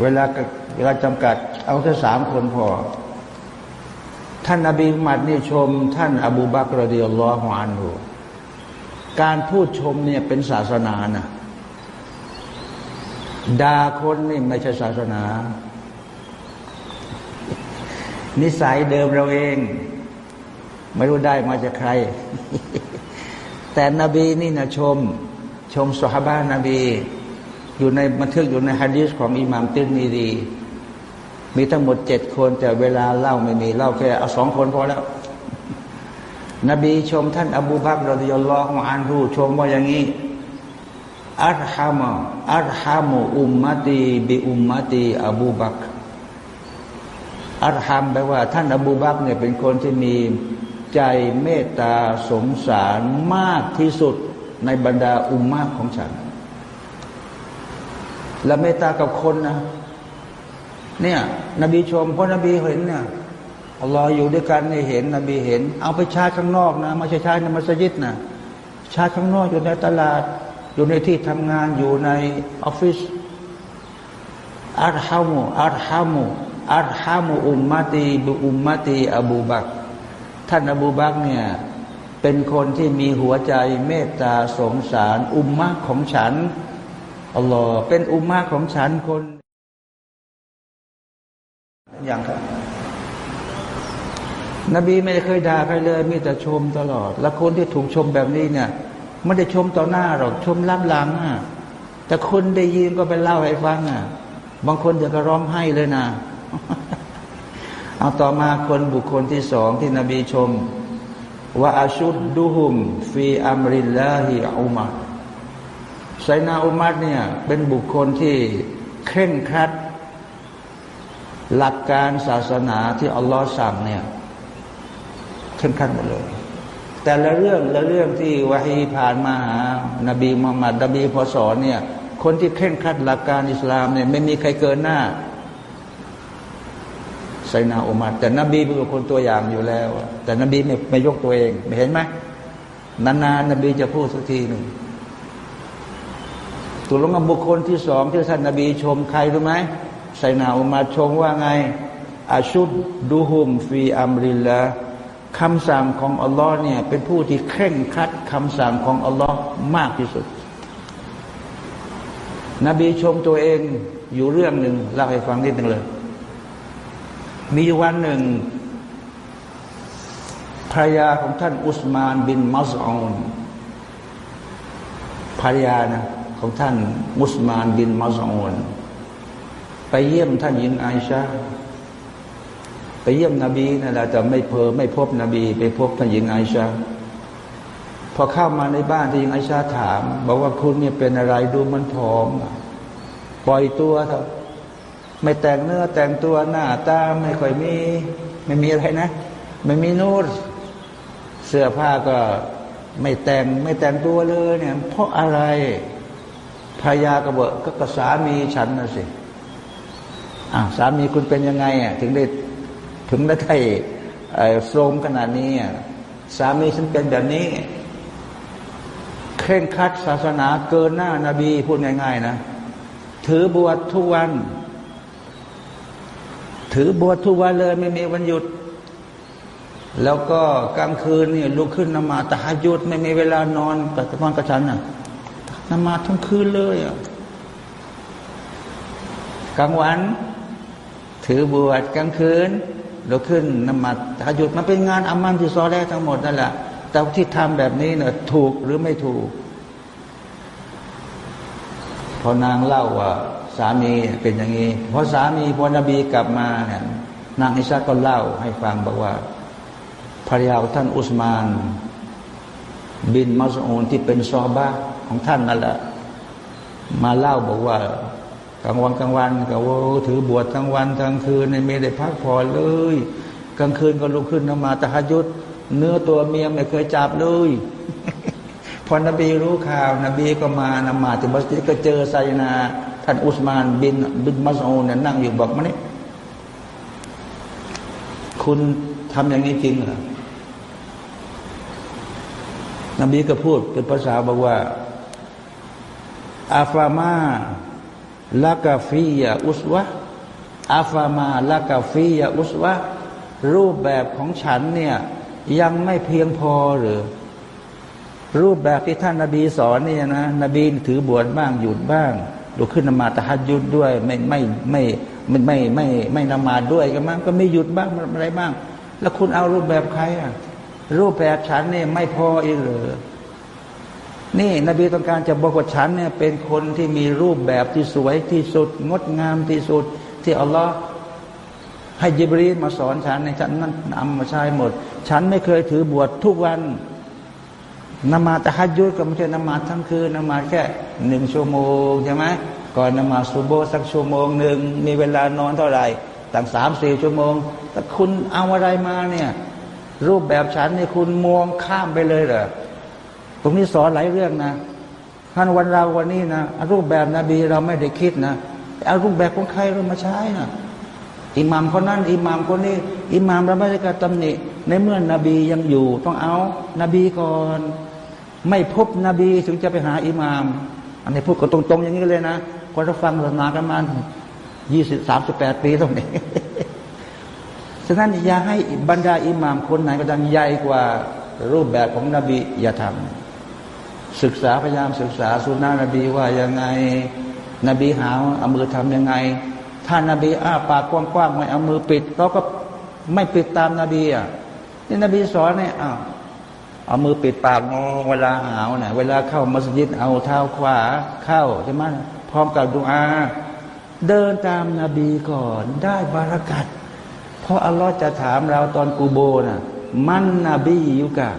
เวลาเวลาจำกัด เอาแค่สามคนพอ ท่านอบีมัดนี่ชม ท่านอบูบักรดิยัลลอฮุอันฮุการพูดชมเนี่ยเป็นศาสนานะด่าคนนี่ไม่ใช่ศาสนา นิสัยเดิมเราเอง ไม่รู้ได้มาจากใคร แต่นบีนี่นะชม ชมสฮาบานาบี อยู่ในบันทึกอยู่ในฮะดีษของอิหม่ามติรมีดีมีทั้งหมดเจ็ดคนแต่เวลาเล่าไม่มีเล่าแค่เอาสองคนพอแล้ว นบีชมท่าน อบูบักรดิยัลลอฮุอันฮูชมว่าอย่างนี้อัลฮามอัลฮามอุมมตีบิอุมมตีอบูบักอัลฮามแปลว่า ท่านอบูบักเนี่ยเป็นคนที่มีใจเมตตาสงสารมากที่สุดในบรรดาอุมมะของฉัน และเมตตากับคนนะ เนี่ย นบีชมเพราะนบีเห็นเนี่ยอัลลอฮ์อยู่ด้วยกันในเห็น นบีเห็น เอาไปชาร์จข้างนอกนะไม่ใช่ชาร์จในมัสยิดนะชาร์จข้างนอกอยู่ในตลาด อยู่ในที่ทำงานอยู่ในออฟฟิศอัลฮามุอัลฮามุอัลฮามุอุมมาตีบุอุมมาตีอบูบักท่านอบูบักเนี่ยเป็นคนที่มีหัวใจเมตตาสงสาร อุมมะของฉัน อัลลอฮ์เป็นอุมมะของฉันคน อย่างครับ นบีไม่เคยด่าใครเลย มีแต่ชมตลอด และคนที่ถูกชมแบบนี้เนี่ยไม่ได้ชมต่อหน้าหรอกชมลับหลังอะแต่คนได้ยินก็ไปเล่าให้ฟังอะ บางคนเดี๋ยวก็ร้องไห้เลยนะเอาต่อมาคนบุคคลที่สองที่นบีชมว่าอาชุดดูหุม ฟีอัมริลลาฮิอุมัด ไซนาอุมัดเนี่ยเป็นบุคคลที่เคร่งครัด หลักการศาสนาที่อัลลอฮ์สั่งเนี่ยเคร่งครัดหมดเลย แต่ละเรื่องละเรื่องที่วะฮีผ่านมาหานบีมุฮัมมัดนบีพอสอนเนี่ยคนที่เคร่งครัดหลักการอิสลามเนี่ยไม่มีใครเกินหน้าไซนาอุมัดแต่นบีเป็นคนตัวอย่างอยู่แล้ว แต่นบีไม่ไม่ยกตัวเอง ไม่เห็นไหมนานๆนบีจะพูดสักทีหนึ่ง ตัวลงกับบุคคลที่สองที่ท่านนบีชมใครรู้ไหมไซนาอุมัดชมว่าไงอาชุดดูฮุมฟีอัมริลละคำสั่งของอัลลอฮ์เนี่ยเป็นผู้ที่เคร่งครัดคำสั่งของอัลลอฮ์มากที่สุด นบีชมตัวเองอยู่เรื่องหนึ่งเล่าให้ฟังนิดหนึ่งเลย มีวันหนึ่งภรรยาของท่านอุสมานบินมัสอูนภรรยานะ ของท่านอุสมานบินมัสอูนไปเยี่ยมท่านหญิงไอชาไปเยี่ยมนบีนะแต่ไม่เพอไม่พบนบี ไปพบท่านหญิงไอชาพอเข้ามาในบ้านท่านหญิงไอชาถาม บอกว่าคุณเนี่ยเป็นอะไรดูมันผอมปล่อยตัวเถอะไม่แต่งเนื้อแต่งตัวหน้าตาไม่ค่อยมี ไม่มีอะไรนะ ไม่มีนูรเสื้อผ้าก็ไม่แต่งไม่แต่งตัวเลยเนี่ยเพราะอะไร ภรรยาก็บอกก็สามีฉันนะสิอ่าสามีคุณเป็นยังไงอะถึงได้ถึงได้ไถ่โทรมขนาดนี้อะสามีฉันเป็นแบบนี้เคร่งครัดศาสนาเกินหน้านาบีพูดง่าย ๆ นะ ถือบวชทุกวัน ถือบวชทุกวันเลยไม่มีวันหยุด แล้วก็กลางคืนนี่ลุกขึ้นนมาตะหยุดไม่มีเวลานอนกับนอนกับฉันน่ะ นมาทั้งคืนเลยอะกลางวัน ถือบวชกลางคืนลุกขึ้นนมาตะหยุดมันเป็นงานอามันที่ซอแรกทั้งหมดนั่นแหละแต่ที่ทำแบบนี้เนี่ยถูกหรือไม่ถูก พอนางเล่าว่าสามีเป็นอย่างนี้พอสามีพอนบีกลับมาเนี่ยนางอิชาก็เล่าให้ฟังบอกว่าภรรยาท่านอุสมาน บินมาสูนที่เป็นซอบา ของท่านนั่นแหละมาเล่าบอกว่ากลางวันกลางวันก็ว่าถือบวชทั้งวันทั้งคืนไม่ได้พักผ่อนเลย กลางคืนก็ลุกขึ้นนมาตะหยุดเนื้อตัวเมียไม่เคยจับเลยพอนบีรู้ข่าวนบีก็มานมาถึงมัสยิดก็เจอไซนาท่านอุสมานบินบินมัสอูนนั่งอยู่บอกมานี่คุณทำอย่างนี้จริงเหรอนบีก็พูดเป็นภาษาบอกว่า อาฟามาละกาฟียาอุสวะอาฟามาละกาฟียาอุสวะรูปแบบของฉันเนี่ยยังไม่เพียงพอหรือ รูปแบบที่ท่านนาบีสอนเนี่ยนะนบีถือบวชบ้างหยุดบ้างดูขึ้นนมาตะฮัดยุดด้วย ไม่ไม่ไม่ไม่ไม่ไม่ไม่นมาด้วยกันมั้งก็ไม่หยุดบ้างอะไรบ้าง แล้วคุณเอารูปแบบใครอะรูปแบบฉันเนี่ยไม่พออีกหรือ นี่นบีต้องการจะบอกว่าฉันเนี่ยเป็นคนที่มีรูปแบบที่สวยที่สุด งดงามที่สุด ที่อัลลอฮ์ให้ยิบรีมาสอนฉันในฉันนั้นนำมาใช้หมด ฉันไม่เคยถือบวชทุกวันนมาตะฮัดยุดก็ไม่ใช่นมาทั้งคืนนมาแค่หนึ่งชั่วโมงใช่ไหมก่อนนมาสุโบสักชั่วโมงหนึ่งมีเวลานอนเท่าไหร่ตั้งสามสี่ชั่วโมงแต่คุณเอาอะไรมาเนี่ยรูปแบบฉันนี่คุณมองข้ามไปเลยเหรอ ตรงนี้สอนหลายเรื่องนะท่านวันเราวันนี้นะรูปแบบนบีเราไม่ได้คิดนะเอารูปแบบของใครเรามาใช้นะอิหมามคนนั้นอิหมามคนนี้อิหมามเราไม่ได้การตำหนิในเมื่อนบียังอยู่ ต้องเอานบีก่อน ไม่พบนบีถึงจะไปหาอิหมาม อันนี้พูดกันตรง ๆ อย่างนี้เลยนะคนเราฟังศาสนากันมายี่สิบสามสิบแปดปีตรงนี้ฉะนั้นอย่าให้บรรดาอิหมามคนไหนก็ดังใหญ่กว่ารูปแบบของนบีอย่าทำ ศึกษาพยายามศึกษาสุนนะนบีว่ายังไง นบีหาเอามือทํำยังไง ถ้านบีอ้าปากกว้างๆไม่เอามือปิดเราก็ไม่ปิดตามนาบีอะนี่นบีสอนเนี่ยอ้าวเอามือปิดปากงอเวลาหาวนะเวลาเข้ามัสยิดเอาเท้าขวาเข้าใช่ไหมพร้อมกับดูอาเดินตามนาบีก่อนได้บารักัดเพราะอัลลอฮ์จะถามเราตอนกูโบนะ่ะมันนบียุกะ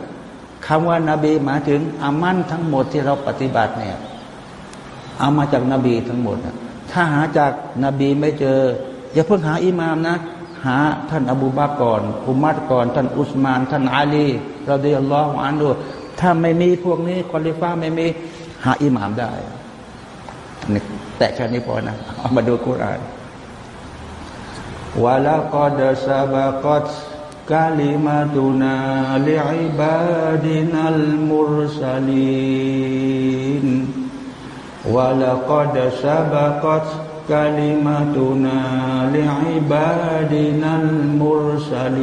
คำว่านาบีหมายถึงอามันทั้งหมดที่เราปฏิบัติเนี่ยเอามาจากนาบีทั้งหมดถ้าหาจากนาบีไม่เจอ อย่าเพิ่งหาอิหมามนะ หาท่านอบูบาก่อนอุมัดก่อน ท่านอุสมาน ท่านอาลีเราเดียลลอฮฺอันดูถ้าไม่มีพวกนี้คอลิฟ้าไม่มีหาอิหมามได้นี่แต่แค่นี้พอนะเอามาดูกุรานวะละกอดซาบะกอด كلمتنا لعبادنا المرسلين ولقد سبقت كلمتنا لعبادنا المرسلين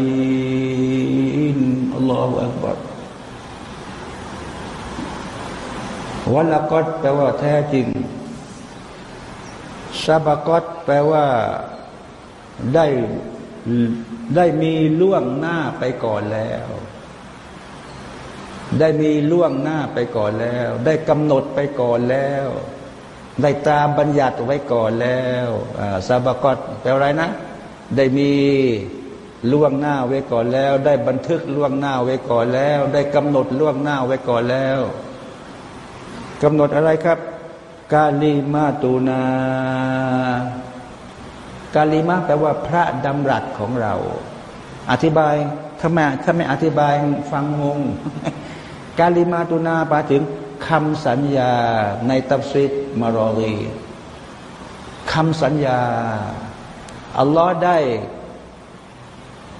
الله أكبر วลกอดแปลว่าแท้จริงซาบกอดแปลว่าได้ ได้มีล่วงหน้าไปก่อนแล้ว ได้มีล่วงหน้าไปก่อนแล้ว ได้กำหนดไปก่อนแล้ว ได้ตามบัญญัติไว้ก่อนแล้วซาบกอตแปลอะไรนะ ได้มีล่วงหน้าไว้ก่อนแล้ว ได้บันทึกล่วงหน้าไว้ก่อนแล้ว ได้กำหนดล่วงหน้าไว้ก่อนแล้วกำหนดอะไรครับ กาลีมาตูนา กาลิมะแปลว่าพระดำรัสของเรา อธิบายถ้าไม่ถ้าไม่อธิบายฟังงง กาลิมาตุนาปาถึงคำสัญญาในตับซิดมารอรีคำสัญญา อัลลอฮ์ได้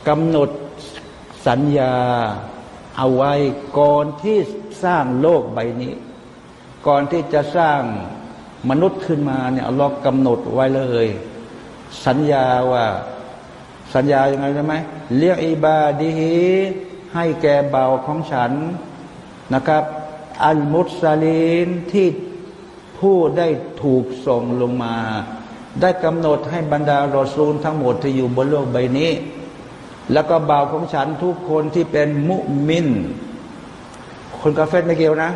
กำหนดสัญญาเอาไว้ก่อนที่สร้างโลกใบนี้ ก่อนที่จะสร้างมนุษย์ขึ้นมาเนี่ยอัลลอฮ์กำหนดไว้เลย สัญญาว่าสัญญายังไงใช่ไหมเรียกอิบาดีฮีให้แก่เบาของฉันนะครับ อัลมุสลินที่ผู้ได้ถูกส่งลงมา ได้กำหนดให้บรรดารอซูลทั้งหมดที่อยู่บนโลกใบนี้ แล้วก็เบาของฉันทุกคนที่เป็นมุมิน คนกาเฟตไม่เกี่ยวนะ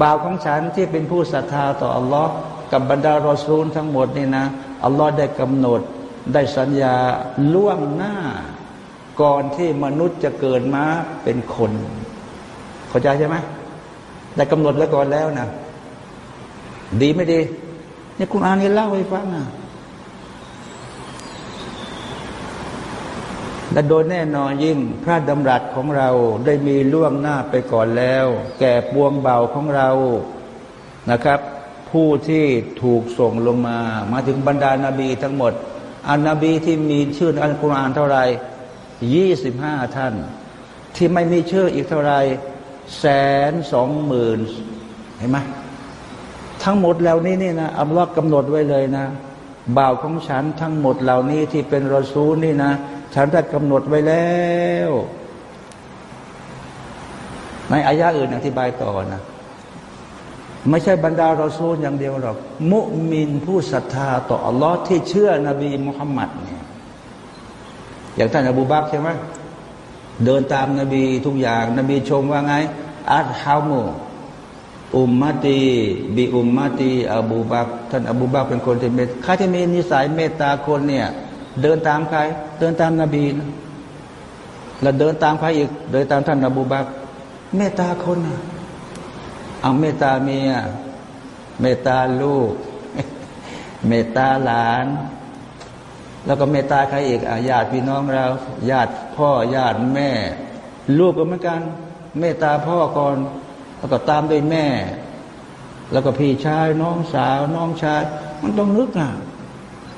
บ่าวของฉันที่เป็นผู้ศรัทธาต่ออัลลอฮ์กับบรรดารอซูลทั้งหมดนี่นะ อัลลอฮ์ได้กำหนดได้สัญญาล่วงหน้า ก่อนที่มนุษย์จะเกิดมาเป็นคน เข้าใจใช่ไหมได้กำหนดแล้วก่อนแล้วนะดีไม่ดีเนี่ยคุณอ่านนี่เล่าให้ฟังนะและโดยแน่นอนยิ่งพระดำรัสของเราได้มีล่วงหน้าไปก่อนแล้ว แก่ปวงเบาของเรานะครับ ผู้ที่ถูกส่งลงมามาถึงบรรดานาบีทั้งหมดอันนบีที่มีชื่อในอัลกุรอานเท่าไรยี่สิบห้าท่าน ที่ไม่มีชื่ออีกเท่าไรแสนสองหมื่นเห็นไหมทั้งหมดเหล่านี้นี่นะอัลลอฮ์กำหนดไว้เลยนะ บ่าวของฉันทั้งหมดเหล่านี้ที่เป็นรอซูลนี่นะ ฉันได้กำหนดไว้แล้ว ในอายะอื่นอธิบายต่อนะ ไม่ใช่บรรดาเรอซูลอย่างเดียวหรอก มุมินผู้ศรัทธาต่ออัลลอฮ์ที่เชื่อนบีมุฮัมมัดเนี่ยอย่างท่านอบูบักใช่ไหมเดินตามนาบีทุกอย่าง นบีชมว่าไง อัลฮามูอุมมาตีบีอุมมาตีอบูบักท่านอบูบักเป็นคนที่เมตใครที่มีนิสัยเมตตาคนเนี่ยเดินตามใคร เดินตามนาบีนะแล้วเดินตามใครอีก เดินตามท่านอบูบักเมตตาคนนะ เอาเมตตาเมีย เมตตาลูก เมตตาหลาน แล้วก็เมตตาใครอีกญาติพี่น้องเราญาติพ่อญาติแม่ ลูกก็เหมือนกัน เมตตาพ่อก่อนแล้วก็ตามด้วยแม่ แล้วก็พี่ชายน้องสาว น้องชาย มันต้องนึกอะ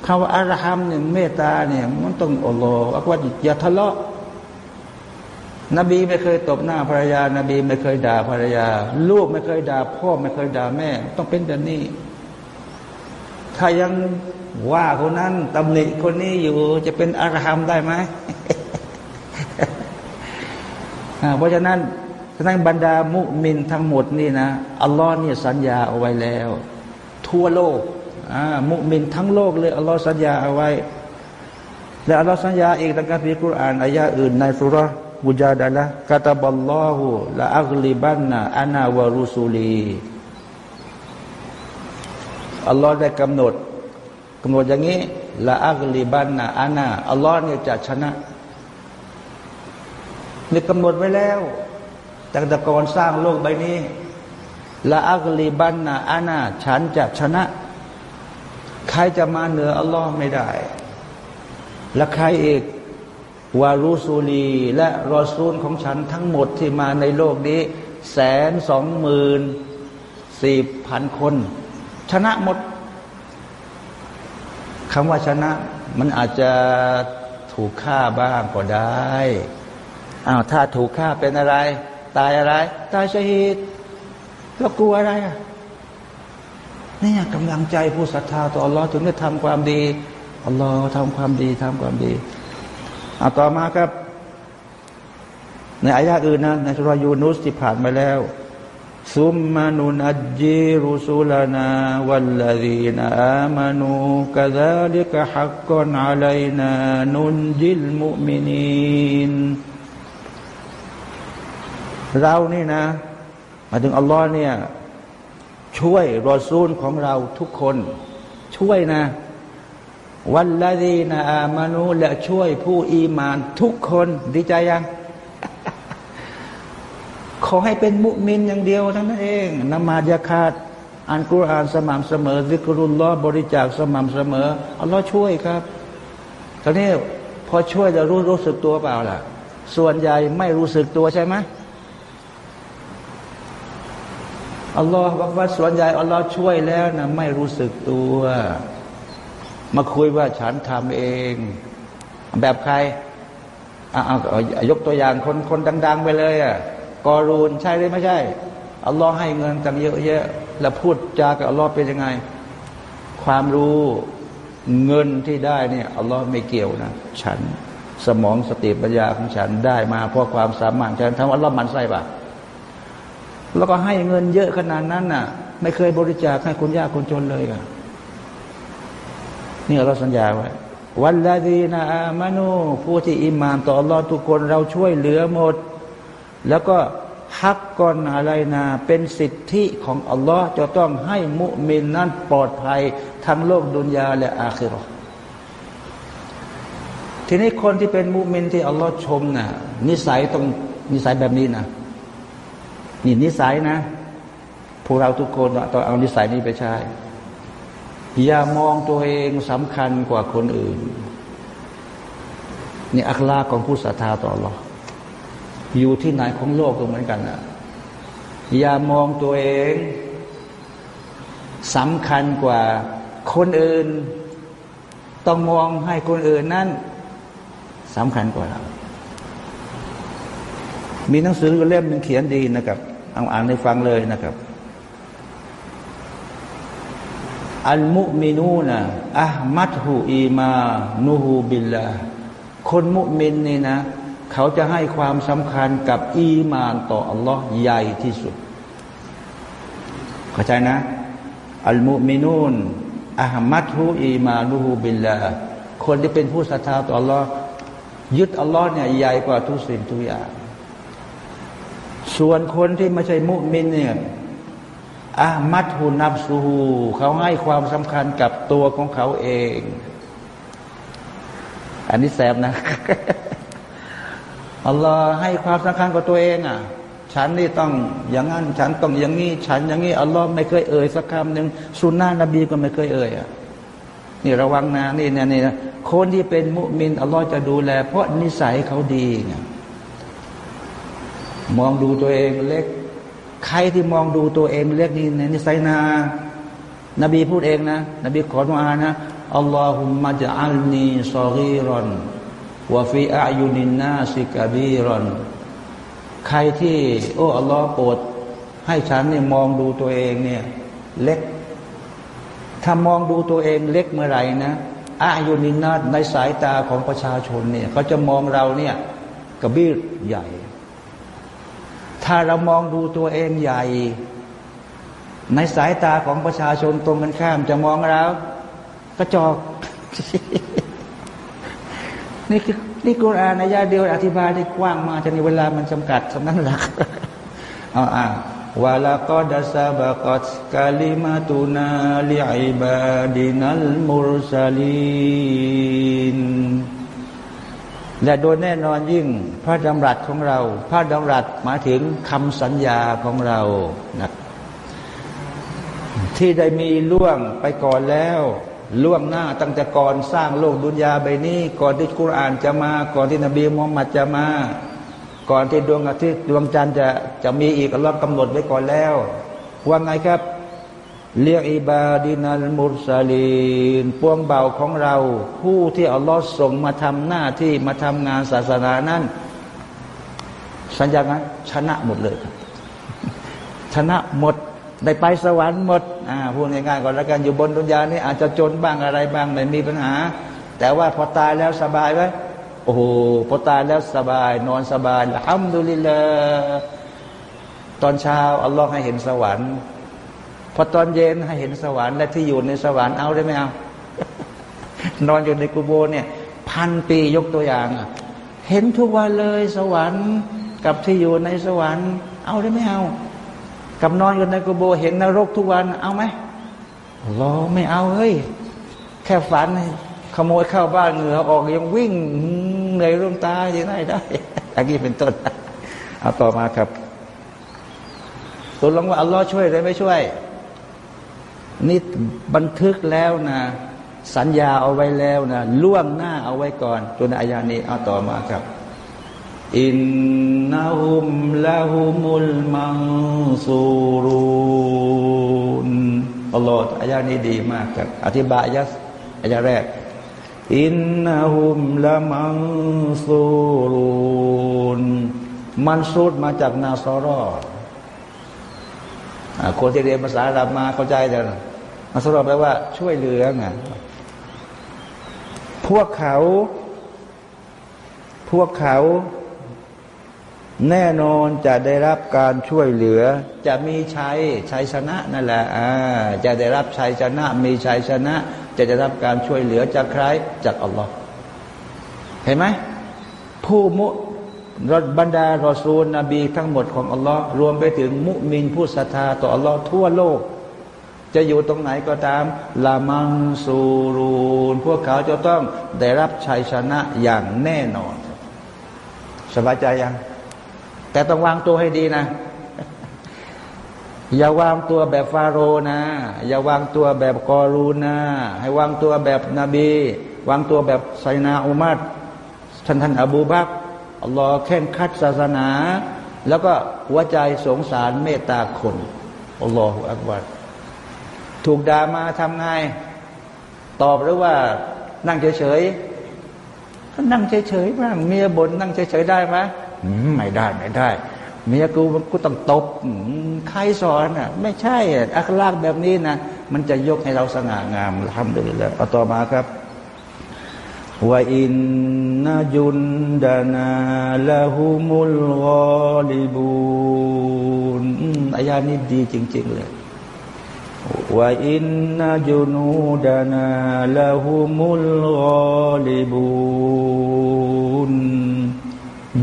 คำว่าอารหัมเนี่ยเมตตาเนี่ย มันต้องอัลลอฮฺว่าอย่าทะเลาะ นบีไม่เคยตบหน้าภรรยา นบีไม่เคยด่าภรรยา ลูกไม่เคยด่าพ่อไม่เคยด่าแม่ ต้องเป็นแบบนี้ ถ้ายังว่าคนนั้นตำหนิคนนี้อยู่จะเป็นอารหัมได้ไหมเพราะฉะนั้นทั้งบรรดามุมินทั้งหมดนี่นะอัลลอฮ์เนี่ยสัญญาเอาไว้แล้ว ทั่วโลกมุมินทั้งโลกเลยอัลลอฮ์สัญญาเอาไว้ และอัลลอฮ์สัญญาอีกในการพิคุรานอายะอื่นในสุร มุจาดะละกาตาบัลลอฮุละอักลิบันนะอานาวารุสูลีอัลลอฮ์ได้กำหนดกำหนดอย่างนี้ละอักลิบันนะอานาอัลลอฮ์เนี่ยจะชนะนี่กำหนดไว้แล้วตั้งแต่ก่อนสร้างโลกใบนี้ละอักลีบันนาอานาฉันจะชนะ ใครจะมาเหนืออัลลอฮ์ไม่ได้ และใครอีก วารุสูลีและรอซูลของฉันทั้งหมดที่มาในโลกนี้แสนสองหมื่นสี่พันคน ชนะหมดคำว่าชนะ มันอาจจะถูกฆ่าบ้างก็ได้อ้าวถ้าถูกฆ่าเป็นอะไร ตายอะไร ตายชหิดแล้วกลัวอะไรอะนี่กำลังใจผู้ศรัทธาต่ออัลลอฮ์ถึงได้ทำความดีอัลลอฮ์ทำความดีทำความดี เอาต่อมาครับ ในอายะอื่นนะในสุรยูนุสที่ผ่านมาแล้วซุมมานุนัจจิรุสุลนาวัลลดีนอามานูกะซาลิกะฮักกอนอะลัยนานุนจิลมุมินีนเรานี่นะ มาถึงอัลลอฮ์เนี่ย ช่วยรอซูลของเราทุกคน ช่วยนะ วันละดีนะอามานูและช่วยผู้อีมานทุกคนดีใจยัง ขอให้เป็นมุมินอย่างเดียวทั้งนั้นเองนมาดยาคาดอ่านกุรอานสม่ำเสมอซิกรุลลอฮ์บริจาคสม่ำเสมออัลลอฮ์ช่วยครับตอนนี้พอช่วยจะรู้รู้สึกตัวเปล่าล่ะ ส่วนใหญ่ไม่รู้สึกตัวใช่ไหมอัลลอฮ์บอกว่าส่วนใหญ่อัลลอฮ์ช่วยแล้วนะไม่รู้สึกตัว มาคุยว่าฉันทำเอง แบบใครอ่ายกตัวอย่างคนคนดัง ๆ ไปเลยอะกอรูนใช่หรือไม่ใช่อัลลอฮ์ให้เงินกันเยอะๆแล้วพูดจากับอัลลอฮ์เป็นยังไง ความรู้เงินที่ได้เนี่ยอัลลอฮ์ไม่เกี่ยวนะ ฉันสมองสติปัญญาของฉันได้มาเพราะความสามารถฉันทำอัลลอฮ์มันไส้ปะแล้วก็ให้เงินเยอะขนาดนั้นน่ะ ไม่เคยบริจาคให้คนยากคนจนเลยอะ นี่เราสัญญาไว้วันละดีนะอามานูผู้ที่อิมานต่อรอฮ์ทุกคนเราช่วยเหลือหมด แล้วก็ฮักก่อนอะไรนะเป็นสิทธิของอัลลอฮ์จะต้องให้มุมินนั้นปลอดภัยทั้งโลกดุนยาและอาคิรอทีนี้คนที่เป็นมุมินที่อัลลอฮ์ชมนะ่ะนิสัยต้องนิสัยแบบนี้นะนี่นิสัยนะพวกเราทุกคนต้องเอานิสัยนี้ไปใช้ อย่ามองตัวเองสำคัญกว่าคนอื่น นี่อัคลาของผู้ศรัทธาต่อหรออยู่ที่ไหนของโลกก็เหมือนกันนะอย่ามองตัวเองสำคัญกว่าคนอื่น ต้องมองให้คนอื่นนั้นสำคัญกว่าเรา มีหนังสือเล่มหนึ่งเขียนดีนะครับ เอาอ่านให้ฟังเลยนะครับ المؤمنون أهمه إيمانه بالله คนมุมินนี่นะ เขาจะให้ความสำคัญกับอีมานต่ออัลลอฮ์ใหญ่ที่สุด เข้าใจนะ المؤمنون أهمه إيمانه بالله คนที่เป็นผู้ศรัทธาต่ออัลลอฮ์ยึดอัลลอฮ์เนี่ยใหญ่กว่าทุกสิ่งทุกอย่าง ส่วนคนที่ไม่ใช่มุมินเนี่ย อามัดหุนับสูเขาให้ความสำคัญกับตัวของเขาเอง อันนี้แสบนะอัลลอฮ์ให้ความสำคัญกับตัวเองอะ ฉันนี่ต้องอย่างนั้น ฉันต้องอย่างนี้ ฉันอย่างนี้อัลลอฮ์ไม่เคยเอ่ยสักคำหนึ่งสุนนะนบีก็ไม่เคยเอ่ยอะนี่ระวังนะนี่เนี่ยนี่คนที่เป็นมุมินอัลลอฮ์จะดูแล เพราะนิสัยเขาดีไงมองดูตัวเองเล็ก ใครที่มองดูตัวเองเรียกนี่ในนิสัยนา นบีพูดเองนะ นบีขอมานะอัลลอฮุมะจัลนีซอรีรอนวะฟีอายุนินนาสิกาบีรอนใครที่ โอ้อัลลอฮ์โปรดให้ฉันเนี่ยมองดูตัวเองเนี่ย เล็ก ถ้ามองดูตัวเองเล็กเมื่อไหร่นะอายุนินนาในสายตาของประชาชนเนี่ยเขาจะมองเราเนี่ยกระบีใหญ่ ถ้าเรามองดูตัวเองใหญ่ ในสายตาของประชาชนตรงกันข้ามจะมองเรากระจอก นี่คือนี่กุรอานในยาเดียวอธิบายได้กว้างมากจนเวลามันจำกัดสำนักหลักเอาอ่าวาลากอดัสบะกอตกาลิมาตุนาลิอิบาดินัลมุรซาลีน และโดยแน่นอนยิ่งพระดำรัสของเรา พระดำรัสหมายถึงคำสัญญาของเรานะที่ได้มีล่วงไปก่อนแล้ว ล่วงหน้าตั้งแต่ก่อนสร้างโลกดุนยาใบนี้ ก่อนที่กุรอานจะมา ก่อนที่นบีมุฮัมมัดจะมา ก่อนที่ดวงอาทิตย์ดวงจันทร์จะจะมีอีกอัลลอฮ์กำหนดไว้ก่อนแล้ว ว่าไงครับ เรียกอิบาดินัลมุสลีนพวงเบาของเรา ผู้ที่อัลลอฮ์ส่งมาทำหน้าที่มาทำงานศาสนานั้นสัญญาณชนะหมดเลยครับชนะหมดได้ไปสวรรค์หมดอ่าพูดง่ายๆก่อนแล้วกันอยู่บนดุนยานี่อาจจะจนบ้างอะไรบ้างไม่มีปัญหา แต่ว่าพอตายแล้วสบายไหมโอ้โหพอตายแล้วสบาย นอนสบายละฮัมดุลิลละตอนเช้าอัลลอฮ์ให้เห็นสวรรค์ พอตอนเย็นให้เห็นสวรรค์และที่อยู่ในสวรรค์เอาได้ไหมเอานอนอยู่ในกุโบเนี่ย พันปียกตัวอย่างเห็นทุกวันเลยสวรรค์กับที่อยู่ในสวรรค์ เอาได้ไหมเอากับนอนอยู่ในกุโบ เห็นนรกทุกวันเอาไหมรอไม่เอาเฮ้ยแค่ฝันขโมยเข้าบ้านเหงื่อออกยังวิ่งเหนื่อยร่วงตาอย่างไรได้อันนี้เป็นต้นเอาต่อมาครับตัวลงว่าอัลลอฮ์ช่วยหรือไม่ช่วย นี่บันทึกแล้วนะ สัญญาเอาไว้แล้วนะล่วงหน้าเอาไว้ก่อน ตัวในอายานี้เอาต่อมาครับอินนาฮุมละฮุมุลมังซูรุนอัลลอฮ์อายานี้ดีมากครับอธิบายยัสอายาแรก อินนาฮุมละมังซูรุนมันสูดมาจากนาซอรอ คนที่เรียนภาษาอาหรับมาเข้าใจแต่มาสรุปแปลว่าช่วยเหลือไงพวกเขา พวกเขา แน่นอนจะได้รับการช่วยเหลือ จะมีชัยชัยชนะนั่นแหละจะได้รับชัยชนะ มีชัยชนะ จะได้รับการช่วยเหลือจากใครจากอัลลอฮ์เห็นไหมผู้มุ รบรรดารอซูลนบีทั้งหมดของอัลลอฮ์รวมไปถึงมุมินผู้ศรัทธาต่ออัลลอฮ์ทั่วโลก จะอยู่ตรงไหนก็ตามลามังซูรูนพวกเขาจะต้องได้รับชัยชนะอย่างแน่นอน สบายใจยัง แต่ต้องวางตัวให้ดีนะ อย่าวางตัวแบบฟาโรนะ อย่าวางตัวแบบกอรูนะ ให้วางตัวแบบนบี วางตัวแบบไซนาอุมัดท่านท่านอบูบัก อัลลอฮ์แข่งคัดศาสนา แล้วก็หัวใจสงสารเมตตาคนอัลลอฮฺอักบัดถูกด่ามาทำไงตอบหรือว่านั่งเฉยๆก็นั่งเฉยๆบ้างเมียบนนั่งเฉยๆได้ไหมไม่ได้ไม่ได้ เมียกูมันกูต้องตบใครสอนอะ ไม่ใช่อัคลากแบบนี้นะมันจะยกให้เราสง่างามทำด้วยแล้วเอาต่อมาครับ ว่าอินนจุนดานาละหุมุลกอลิบูนอายานี้ดีจริง ๆ เลยว่าอินนจุนูดานาละหุมุลกอลิบูน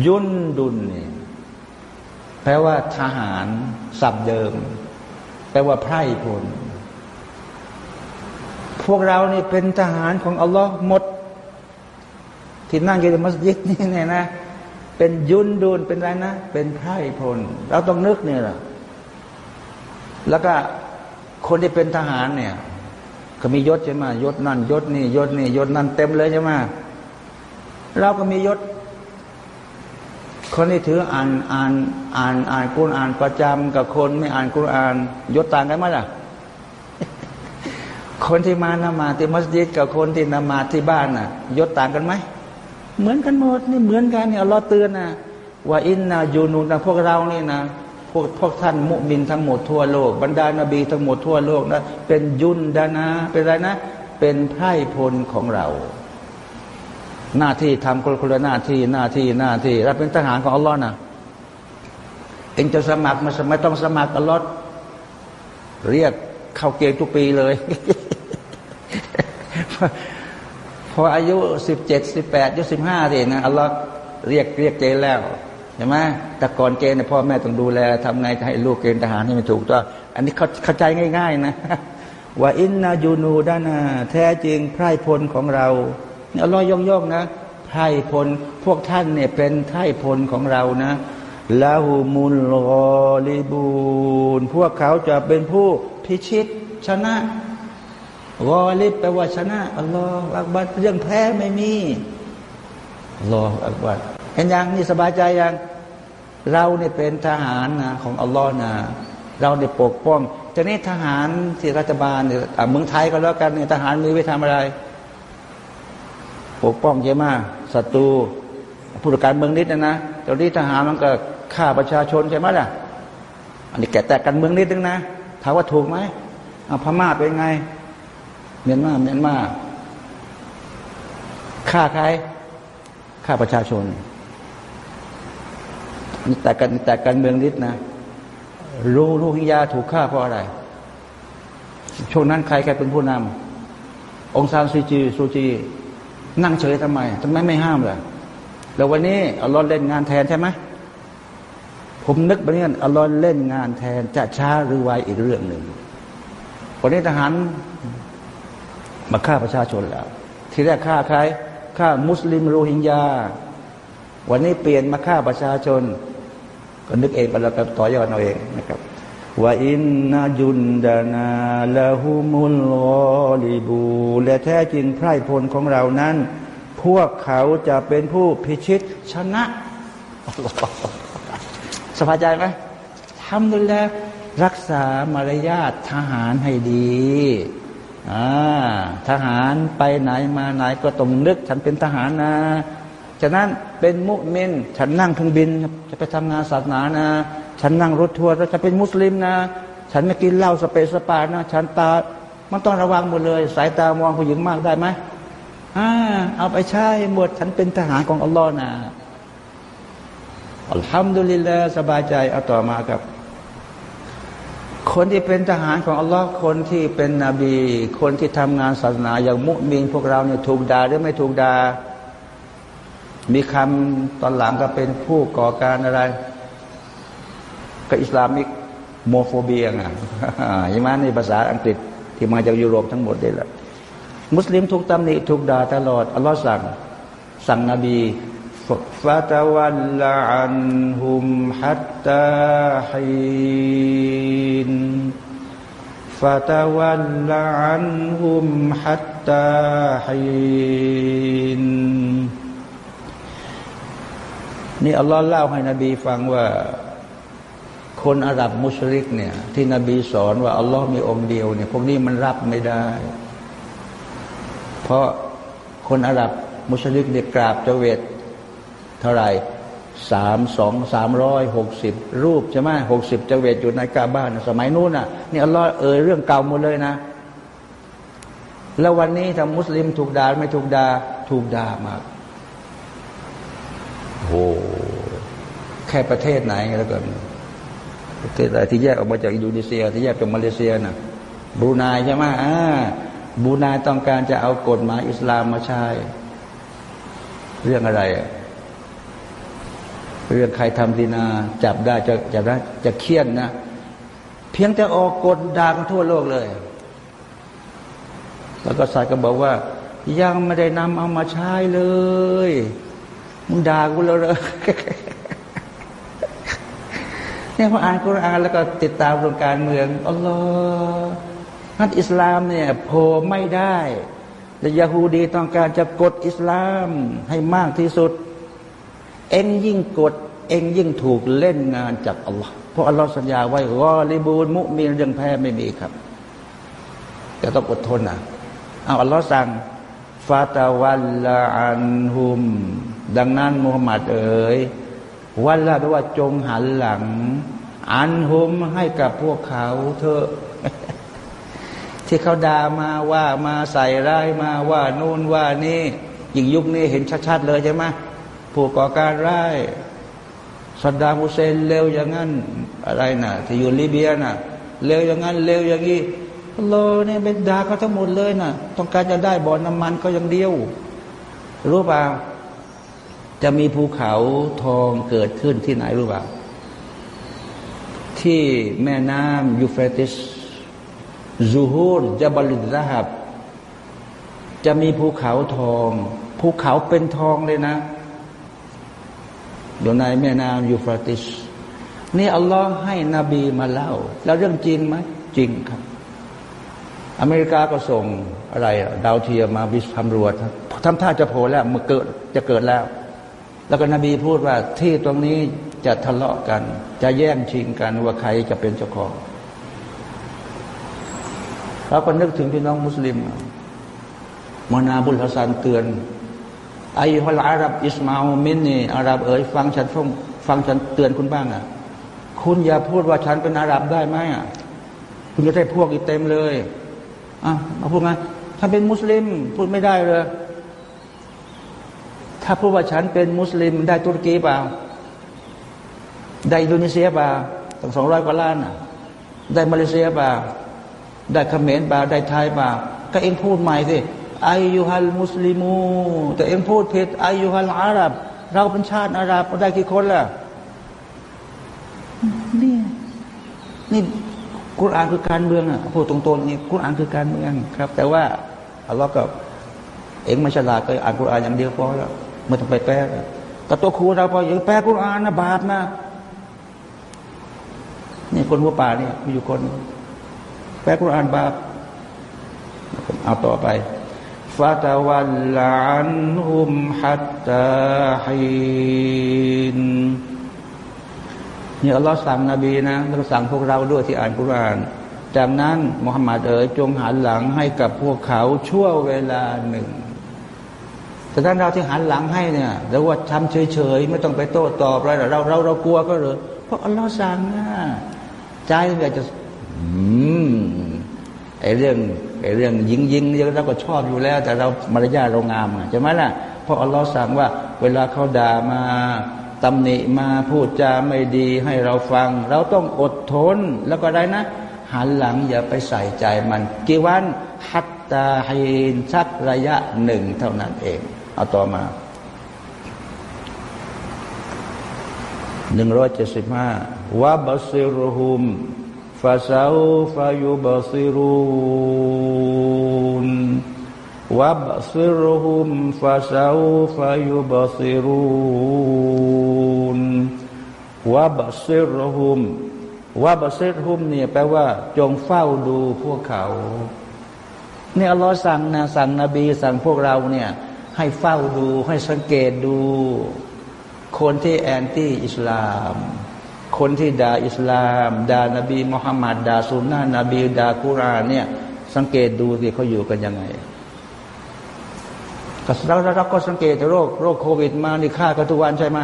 ยุนดุนเนี่ยแปลว่าทหารสับเดิม แปลว่าไพร่พล พวกเรานี่เป็นทหารของอัลลอฮ์หมด ที่นั่งอยู่ในมัสยิดนี่เนี่ยนะ เป็นยุนดูนเป็นอะไรนะ เป็นไพร่พล เราต้องนึกเนี่ยแหละแล้วก็คนที่เป็นทหารเนี่ยก็มียศใช่ไหมยศนั่นยศนี่ยศนี่ยศนั่นเต็มเลยใช่ไหมเราก็มียศ คนที่ถืออ่านอ่านอ่านอ่านกุรอ่านประจำกับคนไม่อ่านกุรอ่านยศต่างกันไหมล่ะ คนที่มานมาที่มัสยิดกับคนที่นมาที่บ้านน่ะ ยศต่างกันไหม เหมือนกันหมดนี่เหมือนกันเนี่ยเราเตือนนะว่าอินนายูนูนะพวกเรานี่นะพวกพวกท่านมุมินทั้งหมดทั่วโลก บรรดานาบีทั้งหมดทั่วโลกนะเป็นยุนดานาเป็นอะไรนะ เป็นไพร่พลของเรา หน้าที่ทำคนคนละหน้าที่หน้าที่หน้าที่เราเป็นทหารของอัลลอฮ์นะเองจะสมัครมาไม่ต้องสมัครอัลลอฮ์เรียกเข้าเกณฑ์ทุกปีเลย พออายุสิบเจ็ดสิบแปดยุสิบห้าเองนะอัลลอฮ์เรียกเรียกเกณฑ์แล้วใช่ไหมแต่ก่อนเกณฑ์พ่อแม่ต้องดูแลทำไงให้ลูกเกณฑ์ทหารให้มันถูกต้องอันนี้เขาเข้าใจง่าย ๆ นะว่าอินนาจูนูดานาแท้จริงไพร่พลของเราอัลลอฮ์ย่องย่องนะไพร่พลพวกท่านเนี่ยเป็นไพร่พลของเรานะลาหูมุลกอลิบูนพวกเขาจะเป็นผู้พิชิตชนะ กอลิบแปลว่าชนะอัลลอฮ์อักบัดเรื่องแพ้ไม่มีอัลลอฮ์อักบัดเห็นยังนี่สบายใจยัง เราเนี่ยเป็นทหารนะของอัลลอฮ์นะเราเนี่ยปกป้องจะนี่ทหารที่รัฐบาลเนี่ยเมืองไทยก็แล้วกันเนี่ยทหารมีไว้ทำอะไร ปกป้องใช่ไหมศัตรูผู้ตการเมืองนิดนะนะตอนนี้ทหารมันก็ฆ่าประชาชนใช่ไหมล่ะ อันนี้แกแต่กันเมืองนิดนึงนะถามว่าถูกไหมอพม่าเป็นไง เมียนมาเมียนมาฆ่าใครฆ่าประชาชนนี่แต่กันแต่กันเมืองนิดนะรู้รู้หิยาถูกฆ่าเพราะอะไร ช่วงนั้นใครใครเป็นผู้นำองซานซูจีซูจี นั่งเฉยทำไมทำไมไม่ห้ามล่ะแล้ววันนี้อัลลอฮ์เล่นงานแทนใช่ไหมผมนึกไปเนี่ยอัลลอฮ์เล่นงานแทนจะช้าหรือไวอีกเรื่องหนึ่งวันนี้ทหาร มาฆ่าประชาชนแล้ว ทีแรกฆ่าใครฆ่ามุสลิมโรฮิงญา วันนี้เปลี่ยนมาฆ่าประชาชน ก็นึกเองไปแล้วต่อยอดเอาเองนะครับว่าอินนาจุนดานาละหุมุลลอลิบู และแท้จริงไพร่พลของเรานั้น พวกเขาจะเป็นผู้พิชิตชนะสบายใจไหมทำดูแลรักษามารยาททหารให้ดี ทหารไปไหนมาไหนก็ต้องนึก ฉันเป็นทหารนะฉะนั้นเป็นมุมินฉันนั่งเครื่องบิน จะไปทำงานศาสนานะ ฉันนั่งรถทัวร์แล้วจะเป็นมุสลิมนะ ฉันไม่กินเหล้าสเปซสปานะ ฉันตา มันต้องระวังหมดเลย สายตามองผู้หญิงมากได้ไหมอ่าเอาไปใช้หมด ฉันเป็นทหารของอัลลอฮ์นะอัลฮัมดุลิลลาสบายใจเอาต่อมาครับ คนที่เป็นทหารของอัลลอฮ์คนที่เป็นนบี คนที่ทำงานศาสนาอย่างมุมินพวกเราเนี่ยถูกด่าหรือไม่ถูกด่ามีคำตอนหลังก็เป็นผู้ก่อการอะไร ก็ Islamophobia ไงใช่ไหมในภาษาอังกฤษที่มาจากยุโรปทั้งหมดนี่แหละมุสลิมถูกตำหนิถูกด่าตลอดอัลลอฮ์สั่ง สั่งนบี فتول عنهم حتى حين فتول عنهم حتى حينนี่อัลลอฮ์เล่าให้นบีฟังว่า คนอาหรับมุชริกเนี่ย ที่นบีสอนว่าอัลลอฮ์มีองค์เดียวเนี่ยพวกนี้มันรับไม่ได้ เพราะคนอาหรับมุชริกเนี่ยกราบเจเวต เท่าไหร่สามสองสามร้อยหกสิบรูปใช่ไหมหกสิบจเวตอยู่ในกาบ้าน สมัยนู้นอะนี่อัลลอฮ์เอ่ยเรื่องเก่าหมดเลยนะ แล้ววันนี้ถ้ามุสลิมถูกด่าไม่ถูกด่าถูกด่ามากโอ้แค่ประเทศไหนแล้วกันประเทศอะไรที่แยกออกมาจากอินโดนีเซีย ที่แยกจากมาเลเซียน่ะบรูไนใช่ไหมอ่าบรูไนต้องการจะเอากฎหมายอิสลามมาใช้ เรื่องอะไรอะ เรื่องใครทำดีนาจับได้จะจะได้จะเคี่ยนนะ เพียงแต่ออกกฎด่ากันทั่วโลกเลย แล้วก็สายก็บอกว่า ยังไม่ได้นำเอามาใช้เลยมึงด่ากูแล้วเลยเนี่ยพออ่านกุรอานแล้วก็ติดตามรงการเมืองอัลลอฮ์นั่นอิสลามเนี่ยโผล่ไม่ได้แต่ยาฮูดีต้องการจะกดอิสลามให้มากที่สุด เองยิ่งกด เองยิ่งถูกเล่นงานจากอัลลอฮ์เพราะอัลลอฮ์สัญญาไว้รอลิบูลมุมีนยังแพ้ไม่มีครับ แต่ต้องอดทนนะเอาอัลลอฮ์สั่งฟาตาวัลลาอันฮุม ดังนั้นมุฮัมมัดเอ๋ยวันละแปลว่าจงหันหลัง อันฮุมให้กับพวกเขาเถอะที่เขาด่ามาว่ามาใส่ร้ายมาว่านู่นว่านี่ยิ่งยุคนี้เห็นชัดๆเลยใช่ไหม ผู้ก่อการร้ายสัดดามุเซนเลวอย่างนั้นอะไรนะ่ะที่อยู่ลิเบียนะ่ะเลวอย่างนั้นเลวอย่างนี้โลเนี่ยเป็นด่าเขาทั้งหมดเลยนะ่ะต้องการจะได้บ่อน้ำมันก็ยังเดียว รู้เปล่าจะมีภูเขาทองเกิดขึ้นที่ไหนรู้เปล่าที่แม่น้ำยูเฟรติสซูฮูนจะบริดาฮับ จะมีภูเขาทอง ภูเขาเป็นทองเลยนะ อยู่ในแม่น้ำยูฟราติส นี่อัลลอฮ์ให้นบีมาเล่า แล้วเรื่องจริงไหมจริงครับ อเมริกาก็ส่งอะไร ดาวเทียมมาวิสำรวจทำท่าจะโผล่แล้วมันเกิดจะเกิดแล้ว แล้วก็นบีพูดว่าที่ตรงนี้จะทะเลาะกัน จะแย่งชิงกันว่าใครจะเป็นเจ้าของเราก็นึกถึงพี่น้องมุสลิมมานาบุลฮัสซันเตือน ไอ้ฮอลอารับอิสมาอมินนี่อารับเอ๋ยฟังฉันฟังฟังฉันเตือนคุณบ้างอะ คุณอย่าพูดว่าฉันเป็นอารับได้ไหมอะคุณจะได้พวกอีกเต็มเลยอะมาพูดไงฉันเป็นมุสลิม พูดไม่ได้เลย ถ้าพูดว่าฉันเป็นมุสลิม ได้ตุรกีเปล่า ได้อินโดนีเซียเปล่าตั้งสองร้อยกว่าล้านอะ ได้มาเลเซียเปล่า ได้เขมรเปล่า ได้ไทยเปล่า ก็เองพูดใหม่สิ อายุฮัลมุสลิมูแต่เองพูดผิดอายุฮัลอาหรับ เราเป็นชาติอาหรับได้กี่คนล่ะนี่นี่กุรอานคือการเมืองอะพูดตรงๆนี่กุรอานคือการเมืองครับ แต่ว่าอัลลอฮ์ก็เองไม่ฉลาดก็อ่านกุรอานอย่างเดียวพอแล้วไม่ต้องไปแปลกับตัวครูเราพออย่างแปลกุรอานนะบาปนะนี่คนหัวป่านี่มีอยู่คน แปลกุรอานบาปเอาต่อไป ฟาตาวันลานหุมฮัตตาฮินนี่อัลลอฮ์สั่งนบีนะแล้วสั่งพวกเราด้วยที่อ่านกุรอาน จากนั้นมุฮัมมัดเอ๋ยจงหันหลังให้กับพวกเขาชั่วเวลาหนึ่งแต่ถ้าเราที่หันหลังให้เนี่ยแล้วว่าทำเฉยๆไม่ต้องไปโต้ตอบอะไรเราเราเรากลัวก็เลยเพราะอัลลอฮ์สั่งนะใจเราจะ อืมไอเรื่อง ไอ้เรื่องยิงยิงเนี่ยเราก็ชอบอยู่แล้ว แต่เรามารยาเรางามใช่ไหมล่ะเพราะอัลลอฮ์สั่งว่า เวลาเขาด่ามาตำหนิมาพูดจาไม่ดีให้เราฟัง เราต้องอดทนแล้วก็ได้นะหันหลังอย่าไปใส่ใจมัน กี่วันฮัตตาฮินสักระยะหนึ่งเท่านั้นเอง เอาต่อมาหนึ่งร้อยเจ็ดสิบห้าวะบัสิรุฮุม ฟาซาอูฟายุบัสิรุนวะบัสิรุฮุมฟาซาอูฟายุบัสิรุนวะบัสิรฮุมวะบัสิรฮุมเนี่ยแปลว่า จงเฝ้าดูพวกเขาเนี่ยอัลลอฮ์สั่งนะสั่งนบี สั่งพวกเราเนี่ย ให้เฝ้าดูให้สังเกตดู คนที่แอนตี้อิสลาม คนที่ด่าอิสลามด่านบีมุฮัมมัดด่าสุนนะนบีด่ากุรานเนี่ย สังเกตดูสิเขาอยู่กันยังไงก็เราเราก็สังเกตโรคโรคโควิดมานี่ฆ่ากันทุกวันใช่ไหม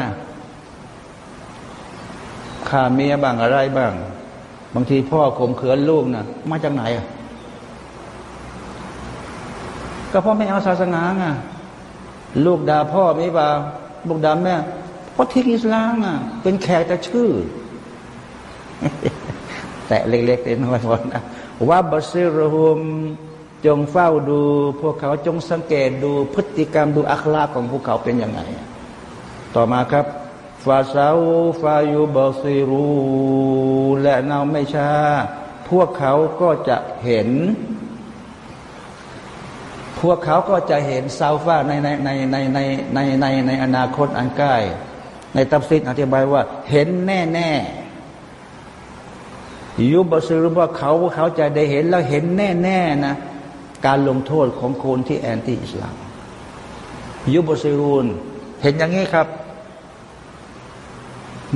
ฆ่าเมียบ้างอะไรบ้าง บางทีพ่อข่มขืนลูกนะมาจากไหนอะก็พ่อไม่เอาศาสนาไงลูกด่าพ่อไม่บ่าลูกด่าแม่ ราะทิ้งอิสลามอะ เป็นแขกแต่ชื่อ แต่เล็กๆเน้อยๆนะว่าบาซิรหุมจงเฝ้าดู พวกเขาจงสังเกตดูพฤติกรรมดูอัคลาของพวกเขาเป็นยังไง ต่อมาครับฟาซาฟายูบาซิรูและนาไม่ช้าพวกเขาก็จะเห็น พวกเขาก็จะเห็นซาฟาในในในในในในในในอนาคตอันใกล้ ในตับซิดอธิบายว่า เห็นแน่แน่ยุบซิรุว่าเขาเขาจะได้เห็นแล้วเห็นแน่แน่นะการลงโทษของคนที่แอนตี้อิสลาม ยุบซิรูนเห็นอย่างนี้ครับ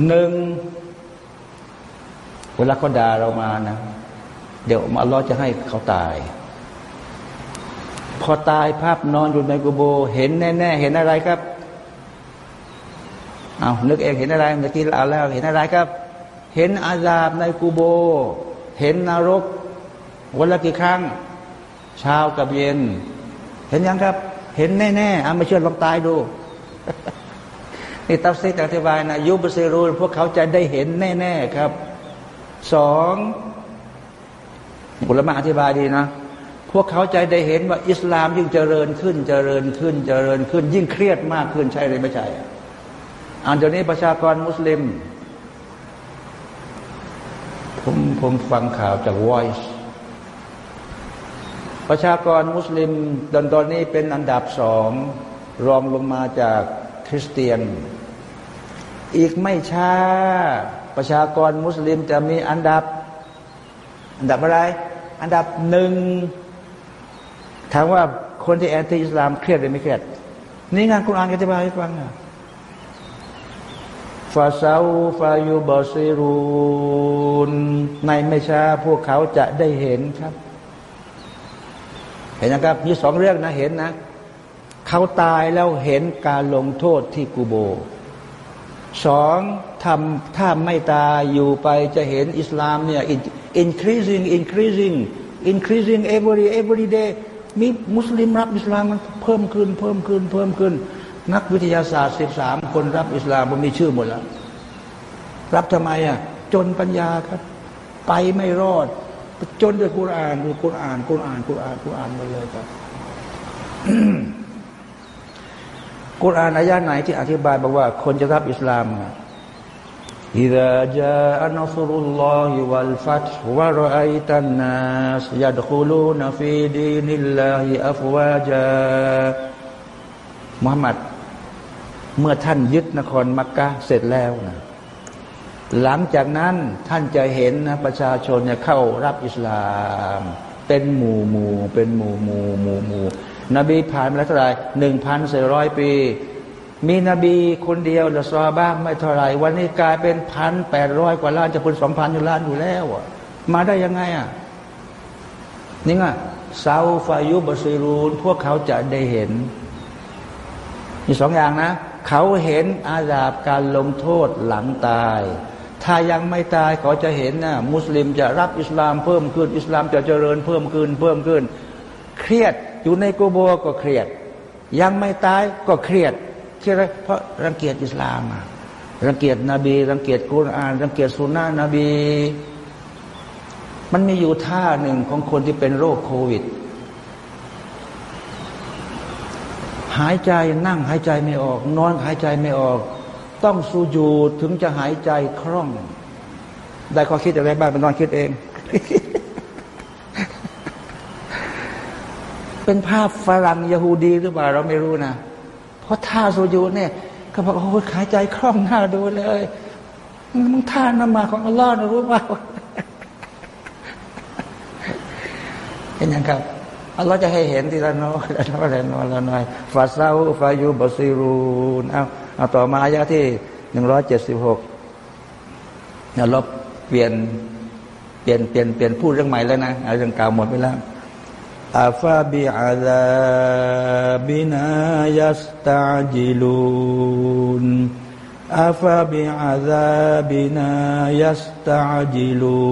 หนึ่งเวลาเขาด่าเรามานะ เดี๋ยวอัลลอฮ์จะให้เขาตาย พอตายภาพนอนอยู่ในกุโบ เห็นแน่ ๆ เห็นอะไรครับ เอานึกเองเห็นอะไรเมื่อกี้เราแล้วเห็นอะไรครับ เห็นอาซาบในกูโบ เห็นนรก วันละกี่ครั้ง เช้ากับเย็น เห็นยังครับ เห็นแน่ๆเอามาเชื่อลองตายดูนี่ตัฟซีอธิบายนะยุบเซรูพวกเขาจะได้เห็นแน่ๆครับสองบุลมาอธิบายดีนะ พวกเขาใจได้เห็นว่าอิสลามยิ่งเจริญขึ้นเจริญขึ้นเจริญขึ้น ยิ่งเครียดมากขึ้นใช่หรือไม่ใช่ อันเดี๋ยวนี้ประชากรมุสลิม ผมผมฟังข่าวจาก Voice ประชากรมุสลิมตอนตอนนี้เป็นอันดับสองรองลงมาจากคริสเตียน อีกไม่ช้า ประชากรมุสลิมจะมีอันดับ อันดับอะไร อันดับหนึ่งถามว่าคนที่แอนตี้อิสลามเครียดหรือไม่เครียดนี่งานคุณอ่านอธิบายให้ฟังอะ ฟาซาฟายูบอซิรูนในไม่ช้าพวกเขาจะได้เห็นครับ เห็นนะครับมีสองเรื่องนะเห็นนะ เขาตายแล้วเห็นการลงโทษที่กูโบสองทำถ้าไม่ตายอยู่ไปจะเห็นอิสลามเนี่ย increasing increasing increasing every every day มีมุสลิมรับอิสลามมันเพิ่มขึ้น เพิ่มขึ้น เพิ่มขึ้น นักวิทยาศาสตร์สิบสามคนรับอิสลามมันมีชื่อหมดแล้ว รับทำไมอะจนปัญญาครับ ไปไม่รอด จนด้วยกุรอานดูกุรอานกุรอานกุรอานกุรอานมาเลยครับกุรอานอายะไหนที่อธิบายบอกว่า คนจะรับอิสลามإذا جاء نصر الله والفتح ورأيت الناس يدخلون في دين الله أفواجا มุฮัมมัด เมื่อท่านยึดนครมักกะเสร็จแล้วนะหลังจากนั้นท่านจะเห็นนะประชาชนเนี่ยเข้ารับอิสลาม เป็นหมู่หมู่เป็นหมู่หมู่หมู่หมู่นบีผ่านมาแล้วเท่าไรหนึ่งพันสี่ร้อยปี มีนบีคนเดียวหรือซอบ้างไม่เท่าไรวันนี้กลายเป็นพันแปดร้อยกว่าล้านจะเป็นสองพันอยู่ล้านอยู่แล้วอะมาได้ยังไงอะนี่ไงซาฟายุบซีรูนพวกเขาจะได้เห็น มีสองอย่างนะ เขาเห็นอาญาบการลงโทษหลังตาย ถ้ายังไม่ตายเขาจะเห็นนะมุสลิมจะรับอิสลามเพิ่มขึ้น อิสลามจะเจริญเพิ่มขึ้น เพิ่มขึ้น เครียดอยู่ในกูโบก็เครียด ยังไม่ตายก็เครียดเครียดเพราะรังเกียจอิสลามรังเกียจนบี รังเกียจกุรอาน รังเกียจสุนนะนบี มันมีอยู่ท่าหนึ่งของคนที่เป็นโรคโควิด หายใจนั่งหายใจไม่ออก นอนหายใจไม่ออก ต้องสูญูถึงจะหายใจคล่อง ได้ข้อคิดอะไรบ้างเป็นนอนคิดเอง เป็นภาพฝรั่งยาฮูดีหรือเปล่าเราไม่รู้นะ เพราะท่าโซยูเนี่ยเขาบอกโอ้ขายใจคล่องหน้าดูเลยมึงท่านมาของอัลลอฮ์นะรู้เปล่าเห็นยังครับ อัลลอฮ์จะให้เห็นทีละน้อยละน้อยละน้อยละน้อยฟาซาฟายูบซิรูนเอาเอาต่อมาอายะที่หนึ่งร้อยเจ็ดสิบหกเนี่ยลบเปลี่ยนเปลี่ยนเปลี่ยนเปลี่ยนพูดเรื่องใหม่แล้วนะเรื่องเก่าหมดไปแล้วอัฟาบิอาลาบินายัสตาจิลูนอัฟาบิอาซาบินายัสตาจิลู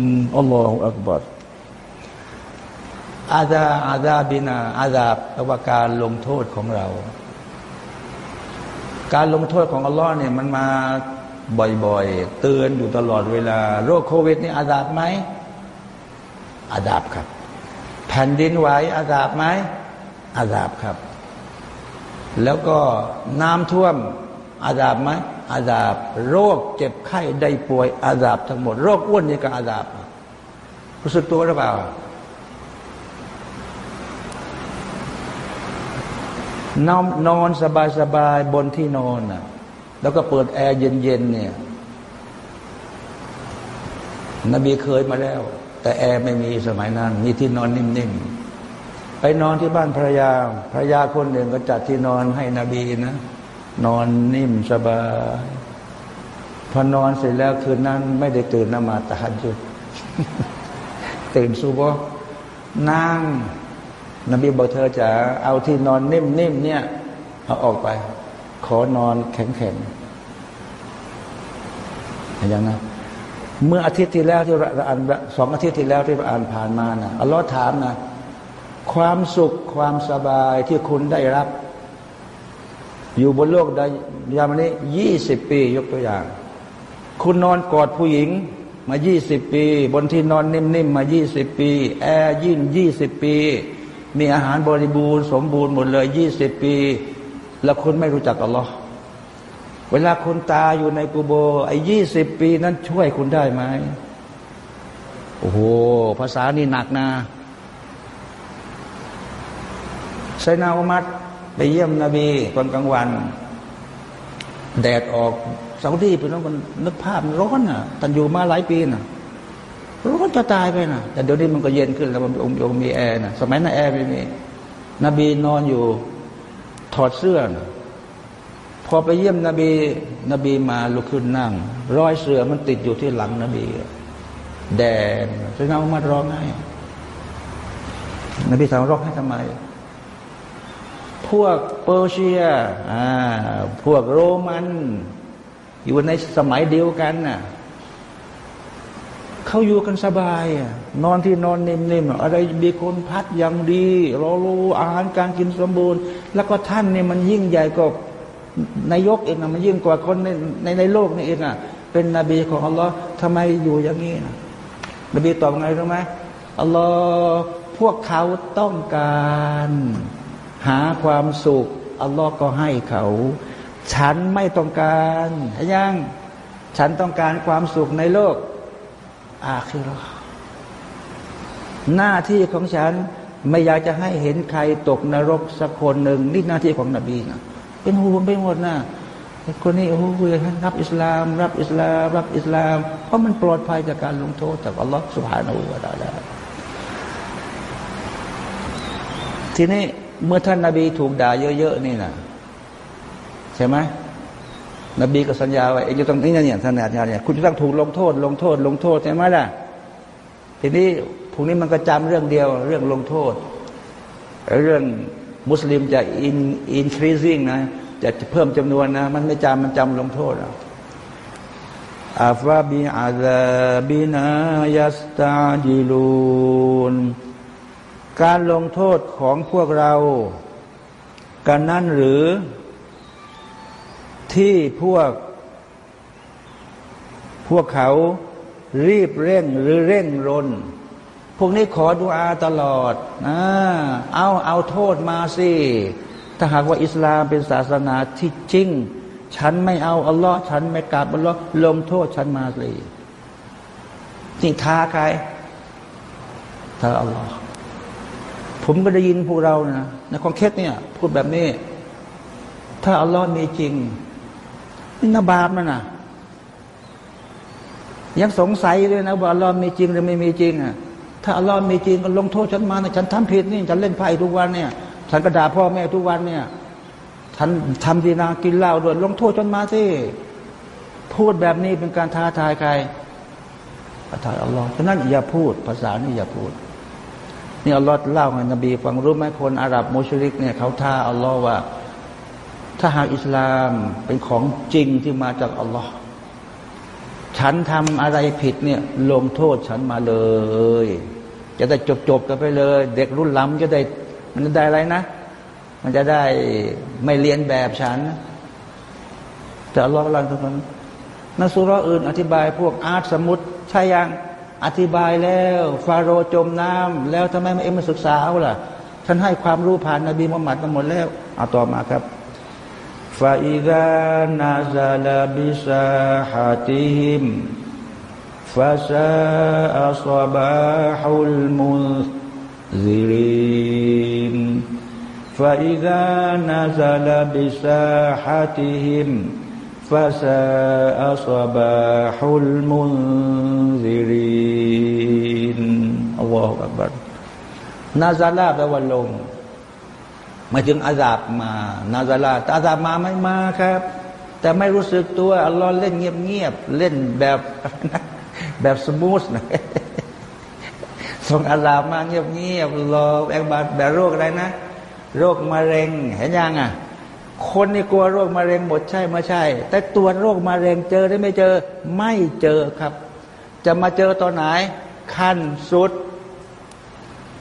นอัลลอฮฺอักบัร อาซาอาซาบินาอาซาแปลว่าการลงโทษของเรา การลงโทษของอัลลอฮ์เนี่ยมันมาบ่อยๆ เตือนอยู่ตลอดเวลา โรคโควิดนี่อาซาบไหมอาซาบครับ แผ่นดินไหวอาซาบไหมอาซาบครับ แล้วก็น้ำท่วมอาดาบไหมอาดาบ โรคเจ็บไข้ได้ป่วยอาดาบทั้งหมด โรคอ้วนนี่ก็อาดาบรู้สึกตัวหรือเปล่า นอนนอนสบายสบายบนที่นอนน่ะ แล้วก็เปิดแอร์เย็นๆเนี่ย นบีเคยมาแล้ว แต่แอร์ไม่มีสมัยนั้น มีที่นอนนิ่มๆ ไปนอนที่บ้านภรรยาภรรยาคนหนึ่งก็จัดที่นอนให้นบีนะ นอนนิ่มสบาย พอนอนเสร็จแล้วคืนนั้น ไม่ได้ตื่นนมาตาจุดตื่นซูบนั่ง นบีบอกเธอจะเอาที่นอนนิ่มๆเนี่ยเอาออกไป ขอนอนแข็งๆอย่างนั้นเมื่ออาทิตย์ที่แล้วที่เราอ่านสองอาทิตย์ที่แล้วที่เราอ่านผ่านมานะอัลลอฮ์ถามนะ ความสุขความสบายที่คุณได้รับ อยู่บนโลกได้ยามันนี้ยี่สิบปียกตัวอย่าง คุณนอนกอดผู้หญิงมายี่สิบปี บนที่นอนนิ่มๆมายี่สิบปี แอร์ยิ่งยี่สิบปี มีอาหารบริบูรณ์สมบูรณ์หมดเลยยี่สิบปี แล้วคุณไม่รู้จักอัลลอฮ์เวลาคุณตาอยู่ในกูโบไอ้ยี่สิบปีนั้นช่วยคุณได้ไหมโอ้โห ภาษานี่หนักนะไซนาอุมัดไปเยี่ยมนบีตอนกลางวัน แดดออกซาดีเป็นน้องมันนึกภาพร้อนอะตันอยู่มาหลายปีน่ะ ร้อนจะตายไปนะแต่เดี๋ยวนี้มันก็เย็นขึ้นแล้วมันองค์องมีแอร์นะสมัยนั้นแอร์ไม่มีนบีนอนอยู่ถอดเสื้อนะพอไปเยี่ยมนบี นบีมาลุกขึ้นนั่ง รอยเสือมันติดอยู่ที่หลังนบี แดงจะเอามาร้องให้นบีถามร้องให้ทำไม พวกเปอร์เซียอ่าพวกโรมัน อยู่ในสมัยเดียวกันน่ะ เขาอยู่กันสบายนอนที่นอนนิ่มๆอะไรมีคนพัดอย่างดีรอรู้อาหารการกินสมบูรณ์ แล้วก็ท่านเนี่ยมันยิ่งใหญ่กว่านายกเองนะมันยิ่งกว่าคนในในในโลกนี่เองอะ เป็นนบีของอัลลอฮ์ทำไมอยู่อย่างนี้นะนบีตอบไงรู้ไหมอัลลอฮ์พวกเขาต้องการหาความสุขอัลลอฮ์ก็ให้เขา ฉันไม่ต้องการยังฉันต้องการความสุขในโลก อาคิรอหน้าที่ของฉันไม่อยากจะให้เห็นใครตกนรกสักคนหนึ่งนี่หน้าที่ของนบีนะเป็นห่วงไปหมดนะคนนี้โอ้โหรับอิสลาม รับอิสลาม รับอิสลาม เพราะมันปลอดภัยจากการลงโทษจากอัลลอฮ์สุบฮานาอูวาตาลาทีนี้เมื่อท่านนาบีถูกด่าเยอะๆนี่นะใช่ไหม นบีก็สัญญาไว้เองจะต้องนี่เนี่ยท่านอาจารย์เนี่ยคุณจะต้องถูกลงโทษ ลงโทษ ลงโทษใช่ไหมล่ะ ทีนี้พวกนี้มันก็จำเรื่องเดียว เรื่องลงโทษ เรื่องมุสลิมจะ in increasing นะจะเพิ่มจำนวนนะ มันไม่จำมันจำลงโทษ أفبعذابنا يستعجلون การลงโทษของพวกเรา กันนั้นหรือ ที่พวก พวกเขารีบเร่งหรือเร่งรน พวกนี้ขอดุอาตลอดนะเอาเอาโทษมาสิ ถ้าหากว่าอิสลามเป็นศาสนาที่จริง ฉันไม่เอาอัลลอฮ์ฉันไม่กราบอัลลอฮ์ลงโทษฉันมาสินี่ท้าใครท้าอัลลอฮ์ผมก็ได้ยินพวกเรานะในคอนเคสเนี่ย พูดแบบนี้ ถ้าอัลลอฮ์มีจริง นี่นาบาปมันนะยังสงสัยเลยนะว่าอัลลอฮ์มีจริงหรือไม่มีจริงอะถ้าอัลลอฮ์มีจริงก็ลงโทษฉันมานะฉันทำผิดนี่ฉันเล่นไพ่ทุกวันเนี่ย ฉันกระดาพ่อแม่ทุกวันเนี่ยฉันทำดีนากินเหล้าด้วยลงโทษฉันมาสิพูดแบบนี้เป็นการท้าทายใครท้าทายอัลลอฮ์ฉะนั้นอย่าพูดภาษานี่อย่าพูด นี่อัลลอฮ์เล่าให้นบีฟังรู้ไหมคนอาหรับมุชริกเนี่ยเขาท้าอัลลอฮ์ว่า ถ้าหากอิสลามเป็นของจริงที่มาจากอัลลอฮ์ฉันทำอะไรผิดเนี่ยลงโทษฉันมาเลย จะได้จบจบกันไปเลย เด็กรุ่นล้ำจะได้มันจะได้อะไรนะ มันจะได้ไม่เรียนแบบฉัน แต่อัลลอฮ์กำลังตรงนั้นนัสุรอื่น อธิบายพวกอาร์ตสมุดใช่ยังอธิบายแล้ว ฟาโรจมน้ำแล้วทำไมไม่เอ็มมาศึกษาล่ะ ท่านให้ความรู้ผ่านนบีมุฮัมมัดมาหมดแล้วเอาต่อมาครับ فإذا نزل بساحتهم فساء صباح المنذرين. فإذا نزل بساحتهم فساء صباح المنذرين. الله أكبر. نزل بولهم มาถึงอาซาบมานาซาลาอาซาบมาไม่มาครับ แต่ไม่รู้สึกตัวอัลลอฮ์เล่นเงียบๆเล่นแบบแบบสมูทนะส่งอาซาบมาเงียบๆรอแอกบาดแบบโรคอะไรนะ โรคมะเร็งเห็นยังอะคนนี่กลัวโรคมะเร็งหมดใช่ไม่ใช่ แต่ตรวโรคมะเร็งเจอได้ไม่เจอไม่เจอครับ จะมาเจอตอนไหนขั้นสุด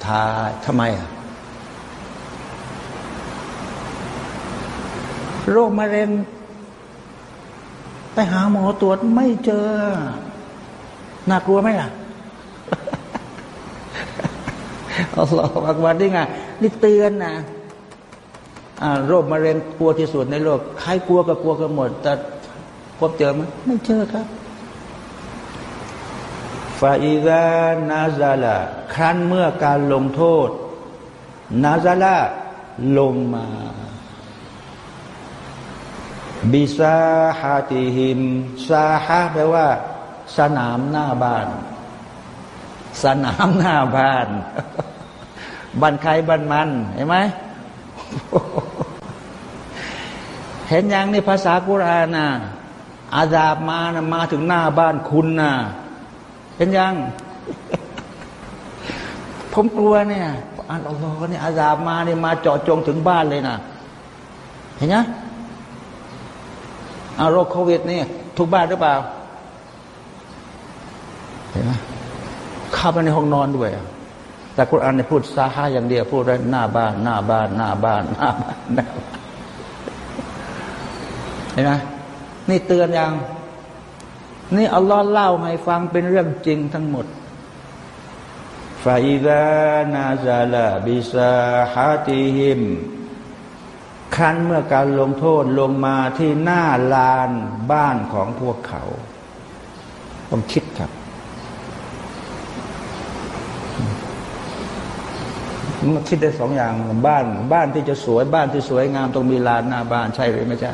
ทาทำไมอะ โรคมะเร็ง ไปหาหมอตรวจไม่เจอ น่ากลัวไหมล่ะอัลลอฮฺอักบารนี่ไงนี่เตือนนะโรคมะเร็งกลัวที่สุดในโลกใครกลัวก็กลัวกันหมด แต่พบเจอไหมไม่เจอครับฟาอิดานาซาลาครั้นเมื่อการลงโทษ นาซาลาลงมา บิซาฮาติหิมซาฮาแปลว่า สนามหน้าบ้าน สนามหน้าบ้านบ้านใครบ้านมันเห็นไหมเห็นยังในภาษากุรานนะอาดาบมานะมาถึงหน้าบ้านคุณนะเห็นยัง ผมกลัวเนี่ยอันอัลลอฮ์เนี่ยอาดาบมาเนี่ยมาเจาะจงถึงบ้านเลยนะเห็นยัง เอาโรคโควิดนี่ทุกบ้านหรือเปล่าเห็นไหมเข้าไปในห้องนอนด้วย แต่คุณอันเนี่ยพูดซาฮาอย่างเดียวพูดได้หน้าบ้าน หน้าบ้าน หน้าบ้าน หน้าบ้านหน้าบ้านเห็นไหมนี่เตือนยัง นี่อัลลอฮ์เล่าให้ฟังเป็นเรื่องจริงทั้งหมดฟาอิดานาซาลาบิซาฮาติฮิม ครั้นเมื่อการลงโทษลงมาที่หน้าลานบ้านของพวกเขา ต้องคิดครับมันคิดได้สองอย่างบ้านบ้านที่จะสวยบ้านที่สวยงามต้องมีลานหน้าบ้านใช่หรือไม่ใช่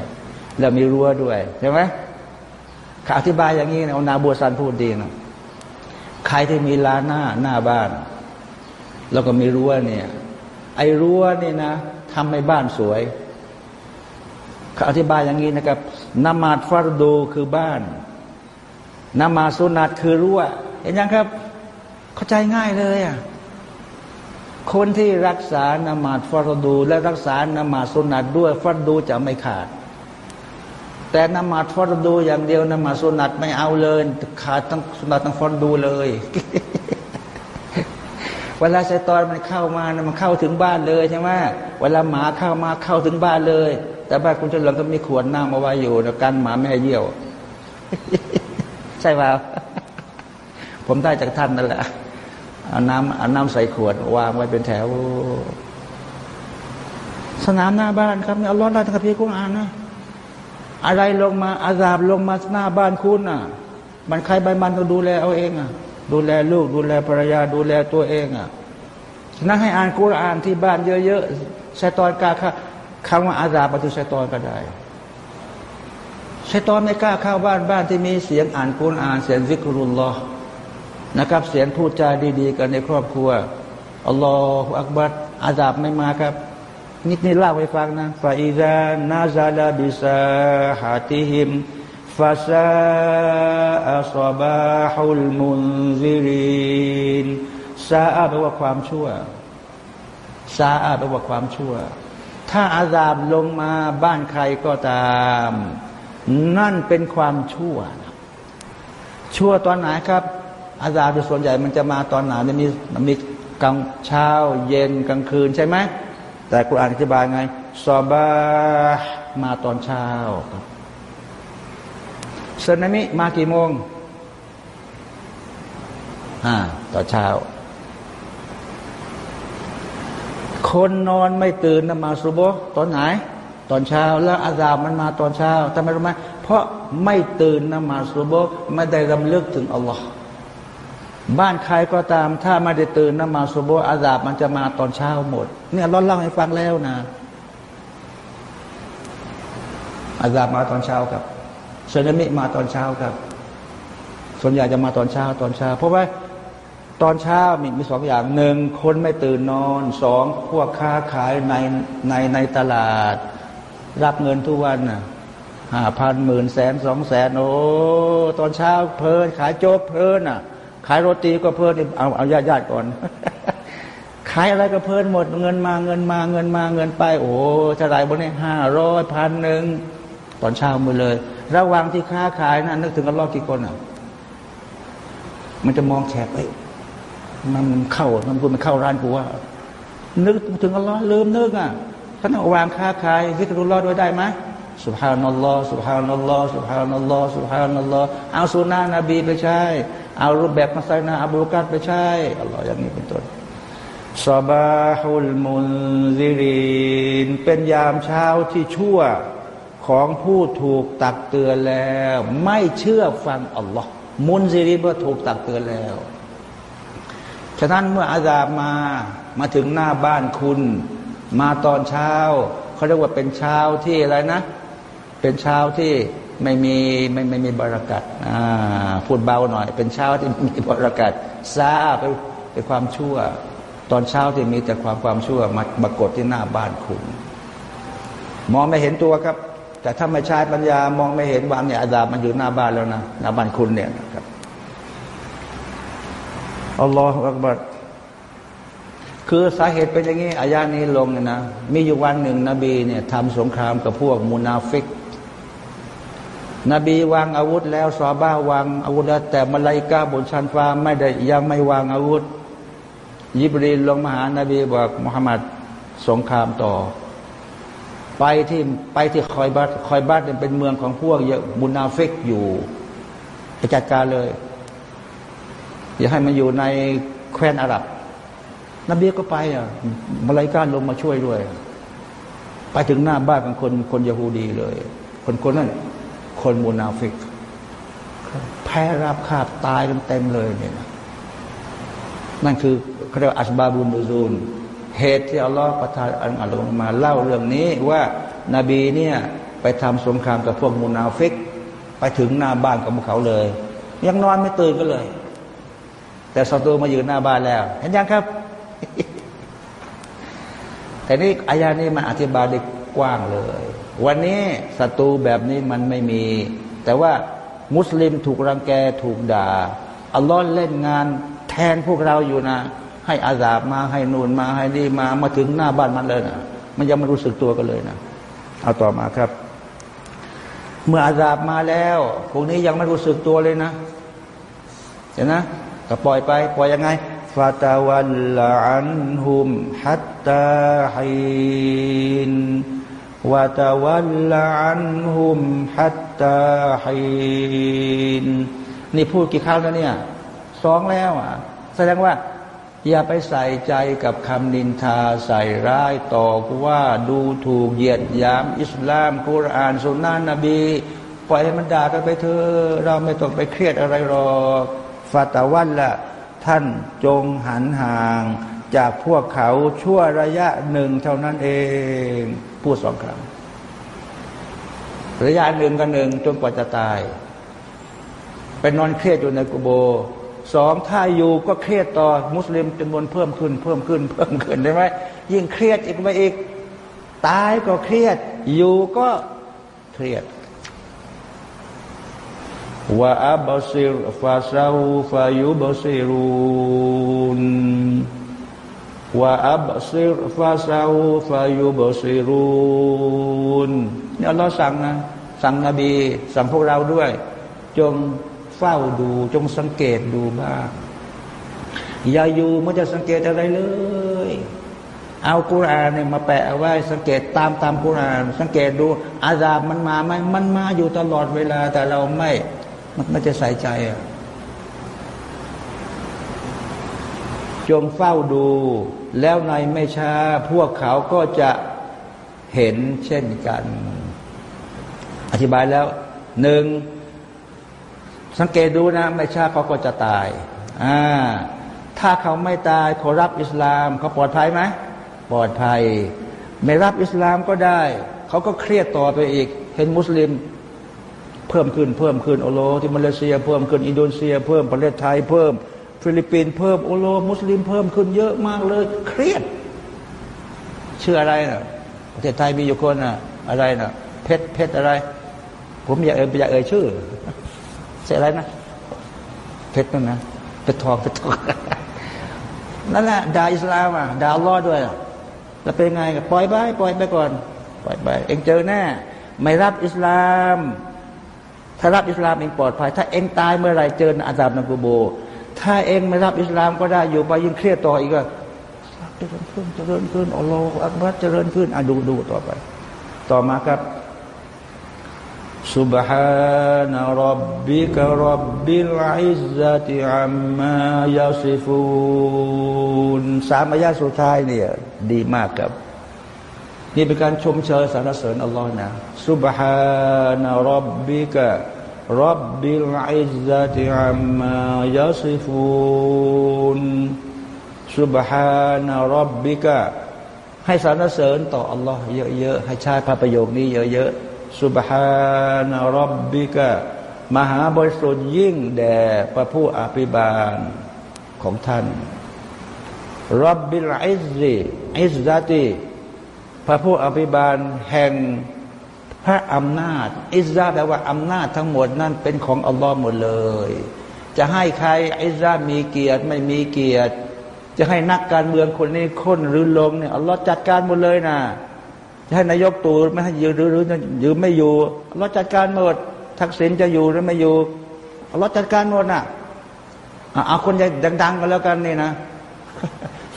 แล้วมีรั้วด้วยใช่ไหมขาอธิบายอย่างนี้นะนาบัวซันพูดดีนะใครที่มีลานหน้าหน้าบ้าน แล้วก็มีรั้วเนี่ย ไอ้รั้วเนี่ยนะทำให้บ้านสวย เขาอธิบายอย่างนี้นะครับนมาดฟารดูคือบ้านนมาสุนัตคือรั้วเห็นยังครับ เข้าใจง่ายเลยอะคนที่รักษานมาดฟารดู และรักษานมาสุนัตด้วยฟารดูจะไม่ขาด แต่นมาดฟารดูอย่างเดียวนมาสุนัตไม่เอาเลยขาดทั้งสุนัตทั้งฟารดูเลยเวลาไซตอนมันเข้ามานะมันเข้าถึงบ้านเลยใช่ไหมเวลาหมาเข้ามาเข้าถึงบ้านเลย แต่บ้านคุณเฉลิมก็มีขวดน้ำมาไว้อยู่นะกันหมาไม่ให้เยี่ยว ใช่เปล่าผมได้จากท่านนั่นแหละเอาน้ำเอาน้ำใส่ขวด วางไว้เป็นแถว สนามหน้าบ้านครับเนี่ยอาล้อได้ทั้งพี่กุณอ่านนะอะไรลงมาอาซาบลงมาหน้าบ้านคุณอะ มันใครใบมันต้องดูแลเอาเองอะ ดูแลลูก ดูแลภรรยา ดูแลตัวเองอะนั่งให้อ่านกุรอานที่บ้านเยอะๆชัยตอนกาค่ะ คำว่าอาซาปฏิชัยตอนก็ได้ชัยตอนไม่กล้าเข้าบ้านบ้านที่มีเสียงอ่านกุรอ่านเสียงซิกรุลลอนะครับ เสียงพูดจาดี ๆ กันในครอบครัวอัลลอฮฺอักบัดอาซาบไม่มาครับนิดนี้เล่าให้ฟังนะฟาอิดานาซาลาบิซาฮาติฮิมฟาซาอัสบาฮุลมุนซิรินซาอาแปลว่าความชั่วซาอาแปลว่าความชั่ว ถ้าอาซาบลงมาบ้านใครก็ตาม นั่นเป็นความชั่ว ชั่วตอนไหนครับ อาซาบส่วนใหญ่มันจะมาตอนไหนมันมีมันมีกลางเช้า เย็นกลางคืนใช่ไหมแต่กุรอานอธิบายไงซอบามาตอนเช้าครับสึนามิมากี่โมงอ่าตอนเช้า คนนอนไม่ตื่นนมาสุโบตอนไหน ตอนเช้าแล้วอาซาบมันมาตอนเช้าทำไมรู้ไหมเพราะไม่ตื่นนมาสุโบไม่ได้รำลึกถึงอัลลอฮ์บ้านใครก็ตาม ถ้าไม่ได้ตื่นนมาสุโบอาซาบมันจะมาตอนเช้าหมด เนี่ยเราเล่าให้ฟังแล้วนะอาซาบมาตอนเช้าครับสึนามิมาตอนเช้าครับ ส่วนใหญ่จะมาตอนเช้าตอนเช้า เพราะว่า ตอนเช้ามีมีสองอย่างหนึ่งคนไม่ตื่นนอนสองพวกค้าขายในในในตลาด รับเงินทุกวันน่ะห้าพันหมื่นแสนสองแสนโอ้ตอนเช้าเพลิน ขายโจ๊กเพลินอะ ขายโรตีก็เพลินเอาเอาญาติญาติก่อน ขายอะไรก็เพลินหมดเงินมาเงินมาเงินมาเงินไป โอ้เท่าไรบนนี้ห้าร้อยพันหนึ่งตอนเช้ามือเลย ระหว่างที่ค้าขายนะนึกถึงอัลลอฮ์กี่คนอะ มันจะมองแฉกไป มันเข้ามันพูดมันเข้าร้านกูว่า นึกถึงอัลลอฮ์ลืมนึกอะท่านวางค้าขายซิกรุลลอฮ์ด้วยได้ไหมสุบฮานัลลอฮ์สุบฮานัลลอฮ์สุบฮานัลลอฮ์สุบฮานัลลอฮ์เอาสุนานะบีไปใช้เอารูปแบบมาใส่นาอับูกัดไปใช้อัลลอฮ์อย่างนี้เป็นต้นซาบาฮุลมุนซิรินเป็นยามเช้าที่ชั่วของผู้ถูกตักเตือนแล้ว ไม่เชื่อฟังอัลลอฮ์มุนซิริเมื่อถูกตักเตือนแล้ว ฉะนั้นเมื่ออาซาบมามาถึงหน้าบ้านคุณ มาตอนเช้าเขาเรียกว่าเป็นเช้าที่อะไรนะ เป็นเช้าที่ไม่มีไม่ไม่มีบรากัดพูดเบาหน่อย เป็นเช้าที่มีบรากัดซาไปเป็นความชั่ว ตอนเช้าที่มีแต่ความความชั่วมาปรากฏที่หน้าบ้านคุณมองไม่เห็นตัวครับ แต่ถ้าไม่ใช้ปัญญามองไม่เห็นว่าเนี่ยอาดาบมันอยู่หน้าบ้านแล้วนะหน้าบ้านคุณเนี่ยครับ الله أكبر คือสาเหตุเป็นอย่างนี้อายะนี้ลงนะ มีอยู่วันหนึ่ง นบีเนี่ยทำสงครามกับพวกมุนาฟิก นบีวางอาวุธแล้วซอฮาบะวางอาวุธแล้วแต่มาลาอิกะบนชั้นฟ้าไม่ได้ยังไม่วางอาวุธ ยิบรีลลงมาหานาบีบอกมุฮัมมัดสงครามต่อ ไปที่ไปที่คอยบัรคอยบัรเป็นเมืองของพวกยะฮูดมุนาฟิกอยู่ไปจัดการเลย อย่าให้มันอยู่ในแคว้นอาหรับนบีก็ไปอะมาลาอิกะลงมาช่วยด้วย ไปถึงหน้าบ้านของคนคนยาฮูดีเลย คนคนนั้นคนมูนาฟิก แพ้ราบคาบตายเต็มเลยเนี่ยนั่นคือเขาเรียก أسباب النزول เหตุที่อัลลอฮฺประทานอัลลอฮฺมาเล่าเรื่องนี้ว่านาบีเนี่ยไปทำสงครามกับพวกมุนาฟิก ไปถึงหน้าบ้านของพวกเขาเลย ยังนอนไม่ตื่นก็เลย แต่ศัตรูมาอยู่หน้าบ้านแล้ว เห็นยังครับ แต่นี่อายานี้มาอธิบายได้กว้างเลย วันนี้ศัตรูแบบนี้มันไม่มี แต่ว่ามุสลิมถูกรังแกถูกด่าอัลลอฮ์เล่นงานแทนพวกเราอยู่นะ ให้อาซาบมาให้นูนมาให้นี่มามาถึงหน้าบ้านมันเลยนะมันยังไม่รู้สึกตัวกันเลยนะเอาต่อมาครับ เมื่ออาซาบมาแล้วพวกนี้ยังไม่รู้สึกตัวเลยนะเห็นนะ ก็ปล่อยไป ปล่อยยังไงฟาตาวันละอันหุมฮัตตาฮินวาตาวันละอันหุมฮัตตาฮินนี่พูดกี่ครั้งแล้วเนี่ยสองแล้วอะ แสดงว่า อย่าไปใส่ใจกับคำนินทาใส่ร้ายต่อว่าดูถูกเหยียดยาม อิสลามกุรอานสุนนะนบี ปล่อยให้มันด่ากันไปเถอะเราไม่ต้องไปเครียดอะไรหรอก ฟาตาวันละท่านจงหันห่าง จากพวกเขาชั่วระยะหนึ่งเท่านั้นเอง พูดสองครั้งระยะหนึ่งกันหนึ่งจนกว่าจะตายเป็นนอนเครียดอยู่ในกุโบสองถ้าอยู่ก็เครียดต่อมุสลิมจำนวนเพิ่มขึ้น เพิ่มขึ้น เพิ่มขึ้นได้ไหมยิ่งเครียดอีกไปอีก ตายก็เครียด อยู่ก็เครียด ว่าอับซิรฟาซาฟายุบซิรูนว่าอับซิรฟาซาฟายุบซิรุนนี่อัลลอฮ์สั่งนะสั่งนบี สั่งพวกเราด้วย จงเฝ้าดู จงสังเกตดูบ้างอย่าอยู่มันจะสังเกตอะไรเลย เอากุรานเนี่ยมาแปะไว้ สังเกตตามตามกุราน สังเกตดูอาซาบมันมาไหมมันมาอยู่ตลอดเวลาแต่เราไม่ มันไม่จะใส่ใจอะจงเฝ้าดู แล้วในไม่ช้า พวกเขาก็จะเห็นเช่นกัน อธิบายแล้วหนึ่งสังเกตดูนะ ไม่ช้าเขาก็จะตายอ่าถ้าเขาไม่ตายเขารับอิสลามเขาปลอดภัยไหมปลอดภัย ไม่รับอิสลามก็ได้ เขาก็เครียดต่อไปอีก เห็นมุสลิม เพิ่มขึ้นเพิ่มขึ้นโอโลที่มาเลเซีย เพิ่มขึ้นอินโดนีเซีย เพิ่มประเทศไทยเพิ่ม ฟิลิปปินส์เพิ่มโอโลมุสลิมเพิ่มขึ้นเยอะมากเลย เครียด เชื่ออะไรนะประเทศไทยมีอยู่คนนะอะไรนะเพชรเพชรอะไร ผมอยากเอ่ยอยากเอ่ยชื่อเสียอะไรนะเพชรนั่นนะเพชรทองเพชรทองนั่นแหละด่าอิสลามอะด่าอัลลอฮ์ด้วยแล้วเป็นไงกับปล่อยไปปล่อยไปก่อน ปล่อยไปเองเจอแน่ไม่รับอิสลาม ถ้ารับอิสลามเองปลอดภัย ถ้าเองตายเมื่อไรเจออาซาบนักูโบถ้าเองไม่รับอิสลามก็ได้อยู่ไปยิ่งเครียดต่ออีกก็เจริญขึ้นเจริญขึ้นอัลลอฮฺอักบัรเจริญขึ้นอ่ะดูดูต่อไป ต่อมาครับ سبحان ربك رب العزة عما يصفون สามอายาสุดท้ายเนี่ยดีมากครับ นี่เป็นการชมเชยสรรเสริญอัลลอฮ์นะซุบฮานะรับบิกะรับบิลอิซาติอัมมายาซิฟูนซุบฮานะรับบิกะให้สรรเสริญต่ออัลลอฮ์เยอะๆให้ใช้พระประโยคนี้เยอะๆซุบฮานะรับบิกะมหาบริสุทธิ์ยิ่งแด่พระผู้อภิบาลของท่านรับบิลอิซอิซาติ พระผู้อภิบาลแห่งพระอำนาจ อิสซาแปลว่าอำนาจทั้งหมดนั่นเป็นของอัลลอฮ์หมดเลย จะให้ใครอิสซามีเกียรติไม่มีเกียรติ จะให้นักการเมืองคนนี้ค้นหรือลงเนี่ยอัลลอฮ์จัดการหมดเลยนะจะให้นายกตู่ไม่ให้ยืนหรือหรือยืนไม่อยู่เราจัดการหมด ทักษิณจะอยู่หรือไม่อยู่เราจัดการหมดนะเอาคนใหญ่ดัง ๆกันแล้วกันนี่นะ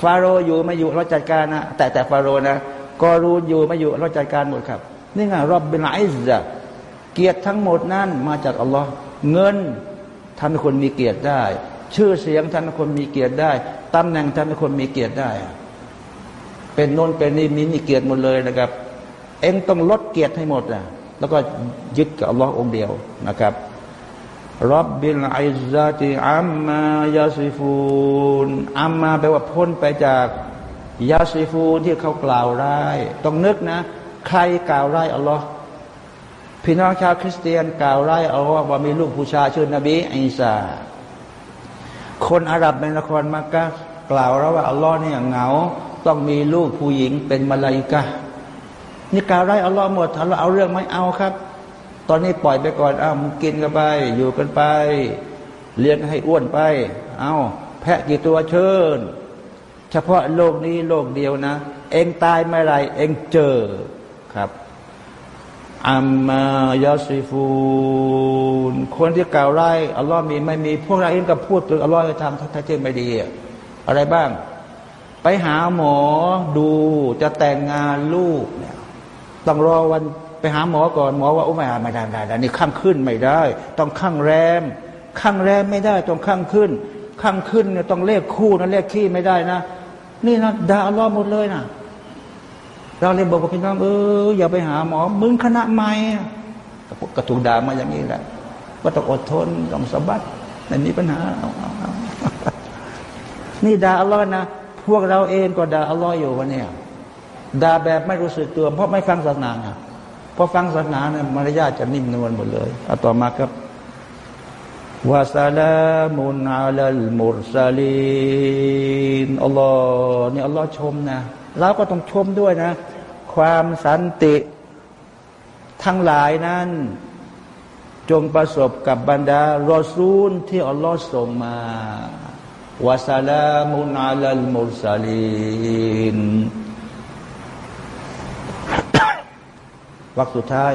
ฟาโรอยู่ไม่อยู่เราจัดการนะแต่แต่ฟาโรนะ กอรูนอยู่ไม่อยู่เราจัดการหมดครับ นี่ไงรอบเป็นไอซ์เกียรติทั้งหมดนั้นมาจากอัลลอฮ์เงินทำให้คนมีเกียรติได้ ชื่อเสียงทำให้คนมีเกียรติได้ตำแหน่งทำให้คนมีเกียรติได้ เป็นโน้นเป็นนี่มีเกียรติหมดเลยนะครับ เองต้องลดเกียรติให้หมดนะแล้วก็ยึดกับอัลลอฮ์องเดียวนะครับ رب العزة عما يصفون عما แปลว่าพ้นไปจาก يصفون ที่เขากล่าวร้าย ต้องนึกนะ ใครกล่าวร้ายอัลลอฮ์พี่น้องชาวคริสเตียนกล่าวร้ายอัลลอฮ์ว่ามีลูกผู้ชายชื่อนบีอิสาคนอาหรับในนครมักกะกล่าวแล้วว่าอัลลอฮ์เนี่ยเหงา ต้องมีลูกผู้หญิงเป็นมาลาอิกะนี่กล่าวไร้อัลลอฮ์หมดถ้าเราเอาเรื่องไม่เอาครับ ตอนนี้ปล่อยไปก่อนเอามึงกินกันไป อยู่กันไป เลี้ยงให้อ้วนไป เอาแพะกี่ตัวเชิญ เฉพาะโลกนี้โลกเดียวนะ เองตายไม่ไรเองเจอครับอัมมายาซิฟูนคนที่กล่าวไร้อัลลอฮ์มีไม่มี พวกเราเองก็พูดถึงอัลลอฮ์จะทำถ้าเจไม่ดีอะไรบ้าง ไปหาหมอดูจะแต่งงานลูกเนี่ยต้องรอวันไปหาหมอก่อนหมอว่าโอ้ไม่ไม่ได้ไม่ได้นี่ข้างขึ้นไม่ได้ ต้องข้างแรม ข้างแรมไม่ได้ต้องข้างขึ้น ข้างขึ้นเนี่ยต้องเลขคู่นะเลขขี้ไม่ได้นะ นี่นะด่าอัลลอฮ์หมดเลยนะเราเลยบอกพี่น้องเอออย่าไปหาหมอมึงคณะใหม่กระถูกด่ามาอย่างนี้แหละก็ต้องอดทนต้องสบัดไม่มีปัญหานี่ด่าอัลลอฮ์นะพวกเราเองก็ด่าอัลลอฮ์อยู่วันนี้ด่าแบบไม่รู้สึกตัว เพราะไม่ฟังศาสนาไงพอฟังศาสนาเนี่ยมารยาทจะนิ่มนวลหมดเลยเอาต่อมาครับ วาซาลามุนอาลัลมุรซาลีนอัลลอฮ์นี่อัลลอฮ์ชมนะเราก็ต้องชมด้วยนะ ความสันติทั้งหลายนั้น จงประสบกับบรรดารอซูลที่อัลลอฮ์ส่งมาวะสลามุนอัลลมุรสลีนวักสุดท้าย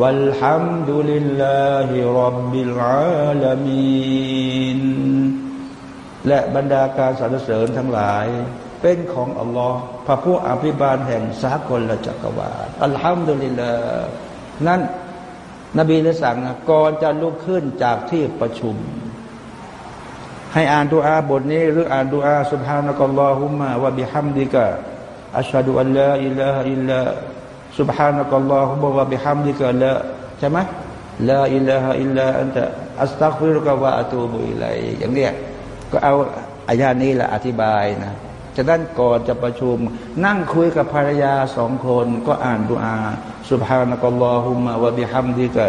والحمد لله رب العالمين และบรรดาการสรรเสริญทั้งหลาย เป็นของอัลลอฮ์พระผู้อภิบาลแห่งสากลละจักรวาลอัลฮัมดุลิลลาห์นั่นนบีได้สั่งก่อนจะลุกขึ้นจากที่ประชุม ให้อ่านดูอาบทนี้ หรืออ่านดูอาสุบฮานะกัลลอฮุมะวะบิฮัมดิกะอัชฮะดุอัลลอฮอิลลาฮอิลลา سبحانك اللهم وبحمدك لا ใช่ไหมลาอิลาฮะอิลลาอันตะอัสตักฟิรุกะวะอะตูบุอิลัยอย่างเนี้ยก็เอาอายานี้แหละอธิบายนะจะด้านก่อนจะประชุม นั่งคุยกับภรรยาสองคน ก็อ่านดุอาสุบฮานะกัลลอฮุมะวะบิฮัมดิกะ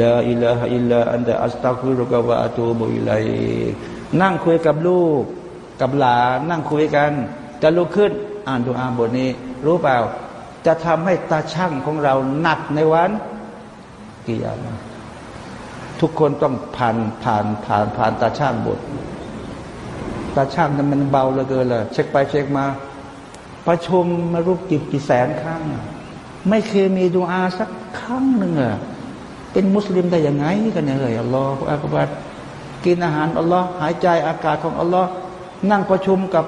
ลาอิลาฮะอิลลาอันตะอัสตักฟิรุกะวะอะตูบุอิลัยนั่งคุยกับลูก กับหลาน นั่งคุยกัน จะลุกขึ้น อ่านดุอาบทนี้ รู้เปล่า จะทำให้ตาช่างของเราหนักในวันกิยามทุกคนต้องผ่านผ่านผ่านผ่านตาช่างบท ตาช่างนั้นมันเบาเหลือเกินเลยเช็คไปเช็คมา ประชุมมารูปกี่กี่แสนครั้ง ไม่เคยมีดูอาสักครั้งหนึ่งอะเป็นมุสลิมได้ยังไงกันเนี่ยเลยอัลลอฮฺอักบัดกินอาหารอัลลอฮ์หายใจอากาศของอัลลอฮ์นั่งประชุมกับ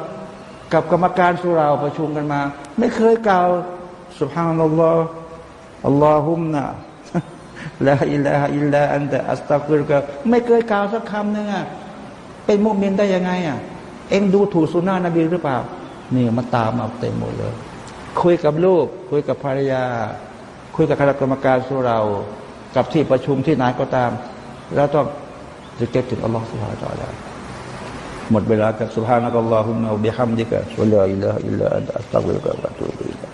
กับกรรมการสุราประชุมกันมา ไม่เคยกล่าว سبحان الله อฮ์اللهم لا إله إلا أنت أستغفرك ไม่เคยกล่าวสักคำหนึ่งอะเป็นมุสลิมได้ยังไงอะเองดูถูกสุนนะนบีหรือเปล่านี่มาตามมาเต็มหมดเลย คุยกับลูก คุยกับภรรยา คุยกับคณะกรรมการสุเรา กับที่ประชุมที่ไหนก็ตาม แล้วต้องจะเก็บถึงอัลลอฮ์ سبحانه وتعالى หมดเวลากับ سبحانك اللهم بحمدك ولا إله إلا الله أستغفرك وأتوب إليك